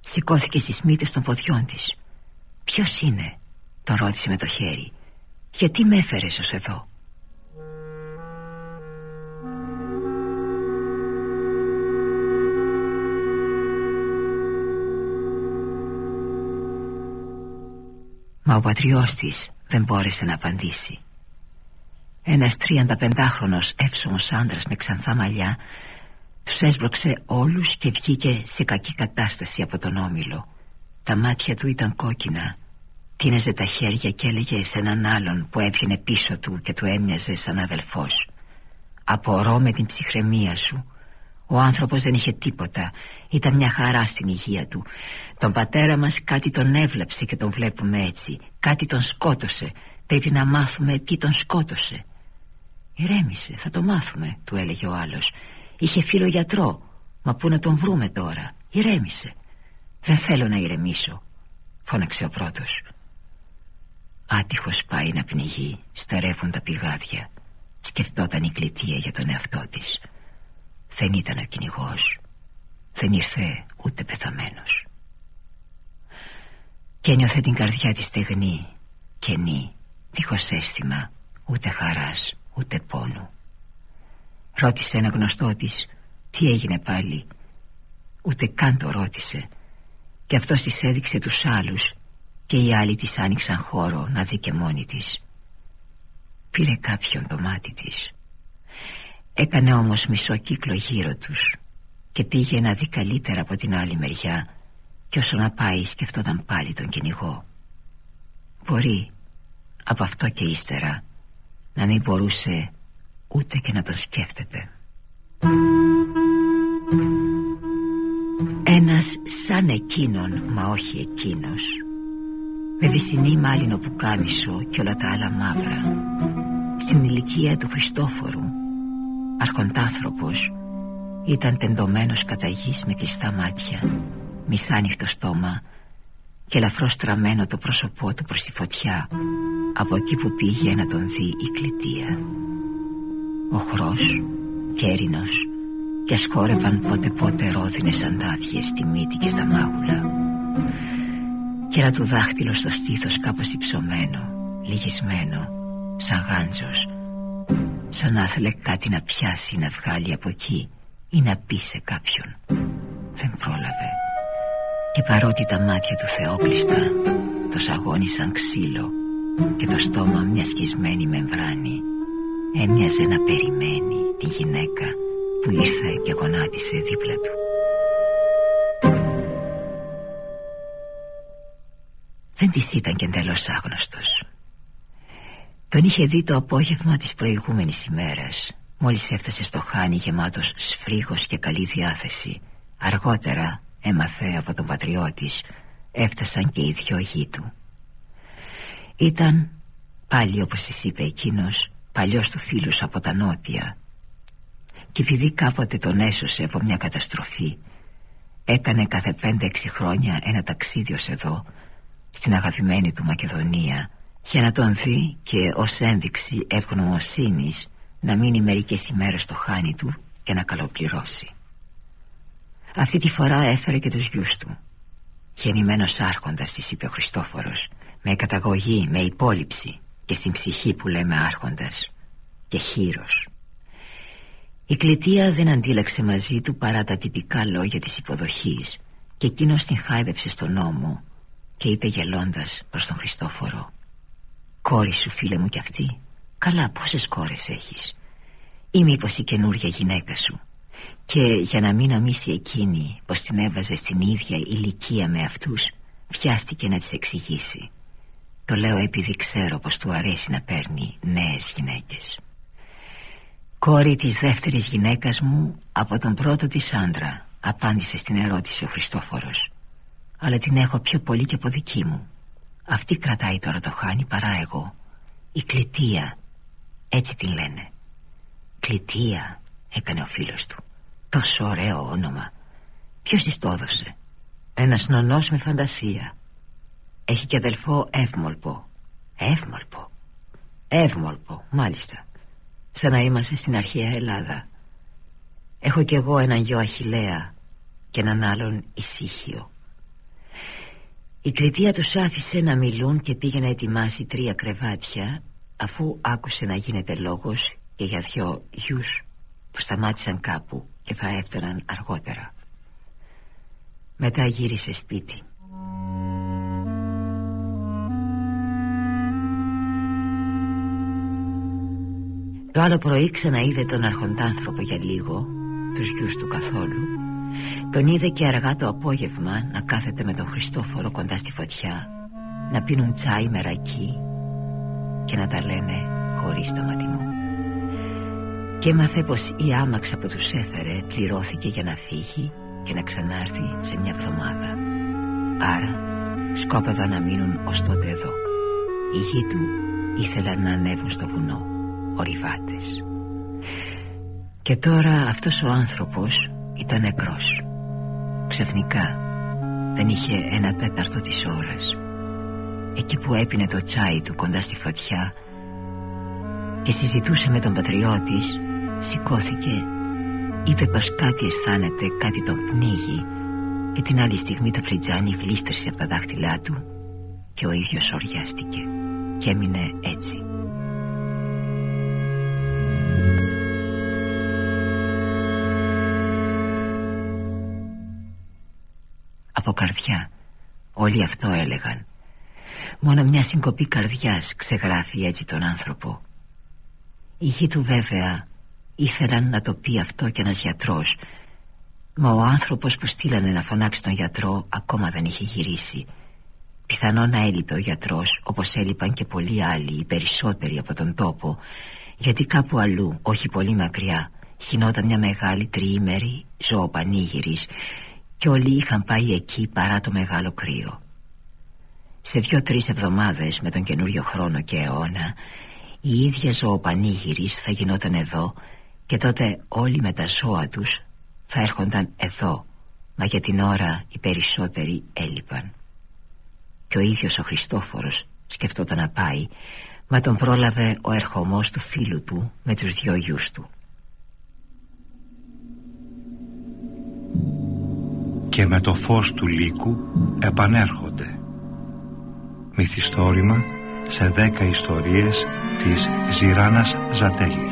Σηκώθηκε στις μύτες των ποδιών της. Ποιος είναι; Τον ρώτησε με το χέρι. Γιατί με έφερες ως εδώ; Μα ο πατριός της δεν μπόρεσε να απαντήσει Ένας τριανταπεντάχρονος εύσωμος άντρας με ξανθά μαλλιά Τους έσπρωξε όλους και βγήκε σε κακή κατάσταση από τον όμιλο. Τα μάτια του ήταν κόκκινα. Τίνεζε τα χέρια και έλεγε σε έναν άλλον που έβγαινε πίσω του και του έμοιαζε σαν αδελφός. Απορώ με την ψυχραιμία σου. Ο άνθρωπος δεν είχε τίποτα. Ήταν μια χαρά στην υγεία του. Τον πατέρα μας κάτι τον έβλεψε και τον βλέπουμε έτσι. Κάτι τον σκότωσε. Πρέπει να μάθουμε τι τον σκότωσε Ηρέμησε, θα το μάθουμε, του έλεγε ο άλλος. Είχε φίλο γιατρό Μα πού να τον βρούμε τώρα. Ηρέμησε. Δεν θέλω να ηρεμήσω Φώναξε ο πρώτος. Άτυχος πάει να πνιγεί Στερεύουν τα πηγάδια. Σκεφτόταν η κλητεία για τον εαυτό της. Δεν ήταν ο κυνηγός. Δεν ήρθε ούτε πεθαμένος. Και ένιωθε την καρδιά της στεγνή Κενή Δίχως αίσθημα Ούτε χαράς ούτε πόνου Ρώτησε ένα γνωστό της Τι έγινε πάλι. Ούτε καν το ρώτησε. Και αυτός της έδειξε τους άλλους και οι άλλοι της άνοιξαν χώρο να δει και μόνη της. Πήρε κάποιον το μάτι της. Έκανε όμως μισό κύκλο γύρω τους Και πήγε να δει καλύτερα από την άλλη μεριά Και όσο να πάει σκεφτόταν πάλι τον κυνηγό. Μπορεί από αυτό και ύστερα Να μην μπορούσε ούτε και να τον σκέφτεται. Ένας σαν εκείνον μα όχι εκείνος. Με δυσινή μάλινο πουκάμισο και όλα τα άλλα μαύρα. Στην ηλικία του Χριστόφορου αρχοντάνθρωπος ήταν τεντωμένος κατά γης με κλειστά μάτια μισάνυχτο στόμα και ελαφρώς στραμμένο το πρόσωπό του προς τη φωτιά από εκεί που πήγε να τον δει η κλητεία. Οχρός, κέρινος και ασχόρευαν πότε πότε ρόδινες αντάφιες στη μύτη και στα μάγουλα. Και ένα του δάχτυλο στο στήθος κάπως υψωμένο λυγισμένο σαν γάντζος. Σαν να ήθελε κάτι να πιάσει να βγάλει από εκεί ή να πει σε κάποιον. Δεν πρόλαβε και παρότι τα μάτια του θεόκλειστα το σαγόνι σαν ξύλο και το στόμα μια σκισμένη μεμβράνη έμοιαζε να περιμένει τη γυναίκα που ήρθε και γονάτισε δίπλα του. Δεν της ήταν και εντελώς άγνωστος. Τον είχε δει το απόγευμα της προηγούμενης ημέρας Μόλις έφτασε στο χάνι γεμάτος σφρίγος και καλή διάθεση Αργότερα έμαθε από τον πατριώτης Έφτασαν και οι δυο γη του. Ήταν πάλι όπως της είπε εκείνος Παλιός του φίλους από τα νότια. Και επειδή κάποτε τον έσωσε από μια καταστροφή Έκανε κάθε πέντε-έξι χρόνια ένα ταξίδι ως εδώ στην αγαπημένη του Μακεδονία για να τον δει και ως ένδειξη ευγνωμοσύνης να μείνει μερικές ημέρες στο χάνι του και να καλοπληρώσει. Αυτή τη φορά έφερε και τους γιους του. Γεννημένος άρχοντας της είπε ο Χριστόφορος Με καταγωγή, με υπόλοιψη Και στην ψυχή που λέμε άρχοντας Και χείρος Η κλητεία δεν αντίλαξε μαζί του Παρά τα τυπικά λόγια της υποδοχής Και εκείνος την χάιδεψε στον νόμο Και είπε γελώντας προς τον Χριστόφορο Κόρη σου φίλε μου κι αυτή Καλά πόσες κόρες έχεις; Ή μήπως η καινούρια γυναίκα σου Και για να μην αμήσει εκείνη Πως την έβαζε στην ίδια ηλικία με αυτούς Βιάστηκε να της εξηγήσει. Το λέω επειδή ξέρω πως του αρέσει να παίρνει νέες γυναίκες. Κόρη της δεύτερης γυναίκας μου Από τον πρώτο της άντρα Απάντησε στην ερώτηση ο Χριστόφορος. Αλλά την έχω πιο πολύ και από δική μου. Αυτή κρατάει τώρα το χάνι παρά εγώ. Η κλητεία Έτσι την λένε Κλητεία έκανε ο φίλος του Τόσο ωραίο όνομα. Ποιος της το έδωσε; Ένας νονός με φαντασία. Έχει και αδελφό Εύμολπο. Εύμολπο. Εύμολπο μάλιστα. Σαν να είμαστε στην αρχαία Ελλάδα. Έχω κι εγώ έναν γιο Αχιλέα Και έναν άλλον ησύχιο Η κριτία τους άφησε να μιλούν Και πήγε να ετοιμάσει τρία κρεβάτια Αφού άκουσε να γίνεται λόγος Και για δυο γιους Που σταμάτησαν κάπου Και θα έφταναν αργότερα. Μετά γύρισε σπίτι. Το άλλο πρωί ξαναείδε τον αρχοντάνθρωπο για λίγο Τους γιους του καθόλου. Τον είδε και αργά το απόγευμα Να κάθεται με τον Χριστόφορο κοντά στη φωτιά Να πίνουν τσάι μερακή Και να τα λένε χωρίς σταματημό Και έμαθε πως η άμαξα που τους έφερε Πληρώθηκε για να φύγει Και να ξανάρθει σε μια εβδομάδα. Άρα σκόπευαν να μείνουν ως τότε εδώ. Οι γη του ήθελαν να ανέβουν στο βουνό ορειβάτες Και τώρα αυτός ο άνθρωπος ήταν νεκρός. Ξαφνικά δεν είχε ένα τέταρτο της ώρας. Εκεί που έπινε το τσάι του κοντά στη φωτιά Και συζητούσε με τον πατριώτης Σηκώθηκε. Είπε πως κάτι αισθάνεται, κάτι τον πνίγει. Και την άλλη στιγμή το φλιτζάνι βλίστρησε από τα δάχτυλά του Και ο ίδιος οριάστηκε Και έμεινε έτσι. Από καρδιά. Όλοι αυτό έλεγαν. Μόνο μια συγκοπή καρδιάς ξεγράφει έτσι τον άνθρωπο Οι γη του βέβαια ήθελαν να το πει αυτό κι ένας γιατρός Μα ο άνθρωπος που στείλανε να φωνάξει τον γιατρό ακόμα δεν είχε γυρίσει Πιθανόν να έλειπε ο γιατρός όπως έλειπαν και πολλοί άλλοι οι περισσότεροι από τον τόπο Γιατί κάπου αλλού, όχι πολύ μακριά, χινόταν μια μεγάλη τριήμερη ζωοπανήγυρης και όλοι είχαν πάει εκεί παρά το μεγάλο κρύο. Σε δυο-τρεις εβδομάδες με τον καινούριο χρόνο και αιώνα η ίδια ζωοπανήγυρης θα γινόταν εδώ και τότε όλοι με τα ζώα τους θα έρχονταν εδώ μα για την ώρα οι περισσότεροι έλειπαν. Και ο ίδιος ο Χριστόφορος σκεφτόταν να πάει μα τον πρόλαβε ο ερχομός του φίλου του με τους δυο γιους του. και με το φως του λύκου επανέρχονται. Μυθιστόρημα σε δέκα ιστορίες της Ζηράνας Ζατέλη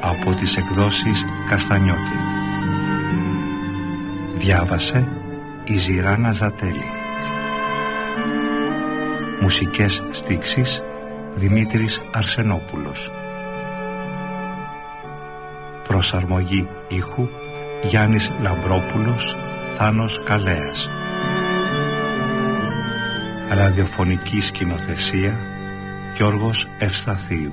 από τις εκδόσεις Καστανιώτη. Διάβασε η Ζηράνα Ζατέλη. Μουσικές στίξεις Δημήτρης Αρσενόπουλος. Προσαρμογή ήχου Γιάννης Λαμπρόπουλος Θάνος Καλέας Ραδιοφωνική σκηνοθεσία Γιώργος Ευσταθίου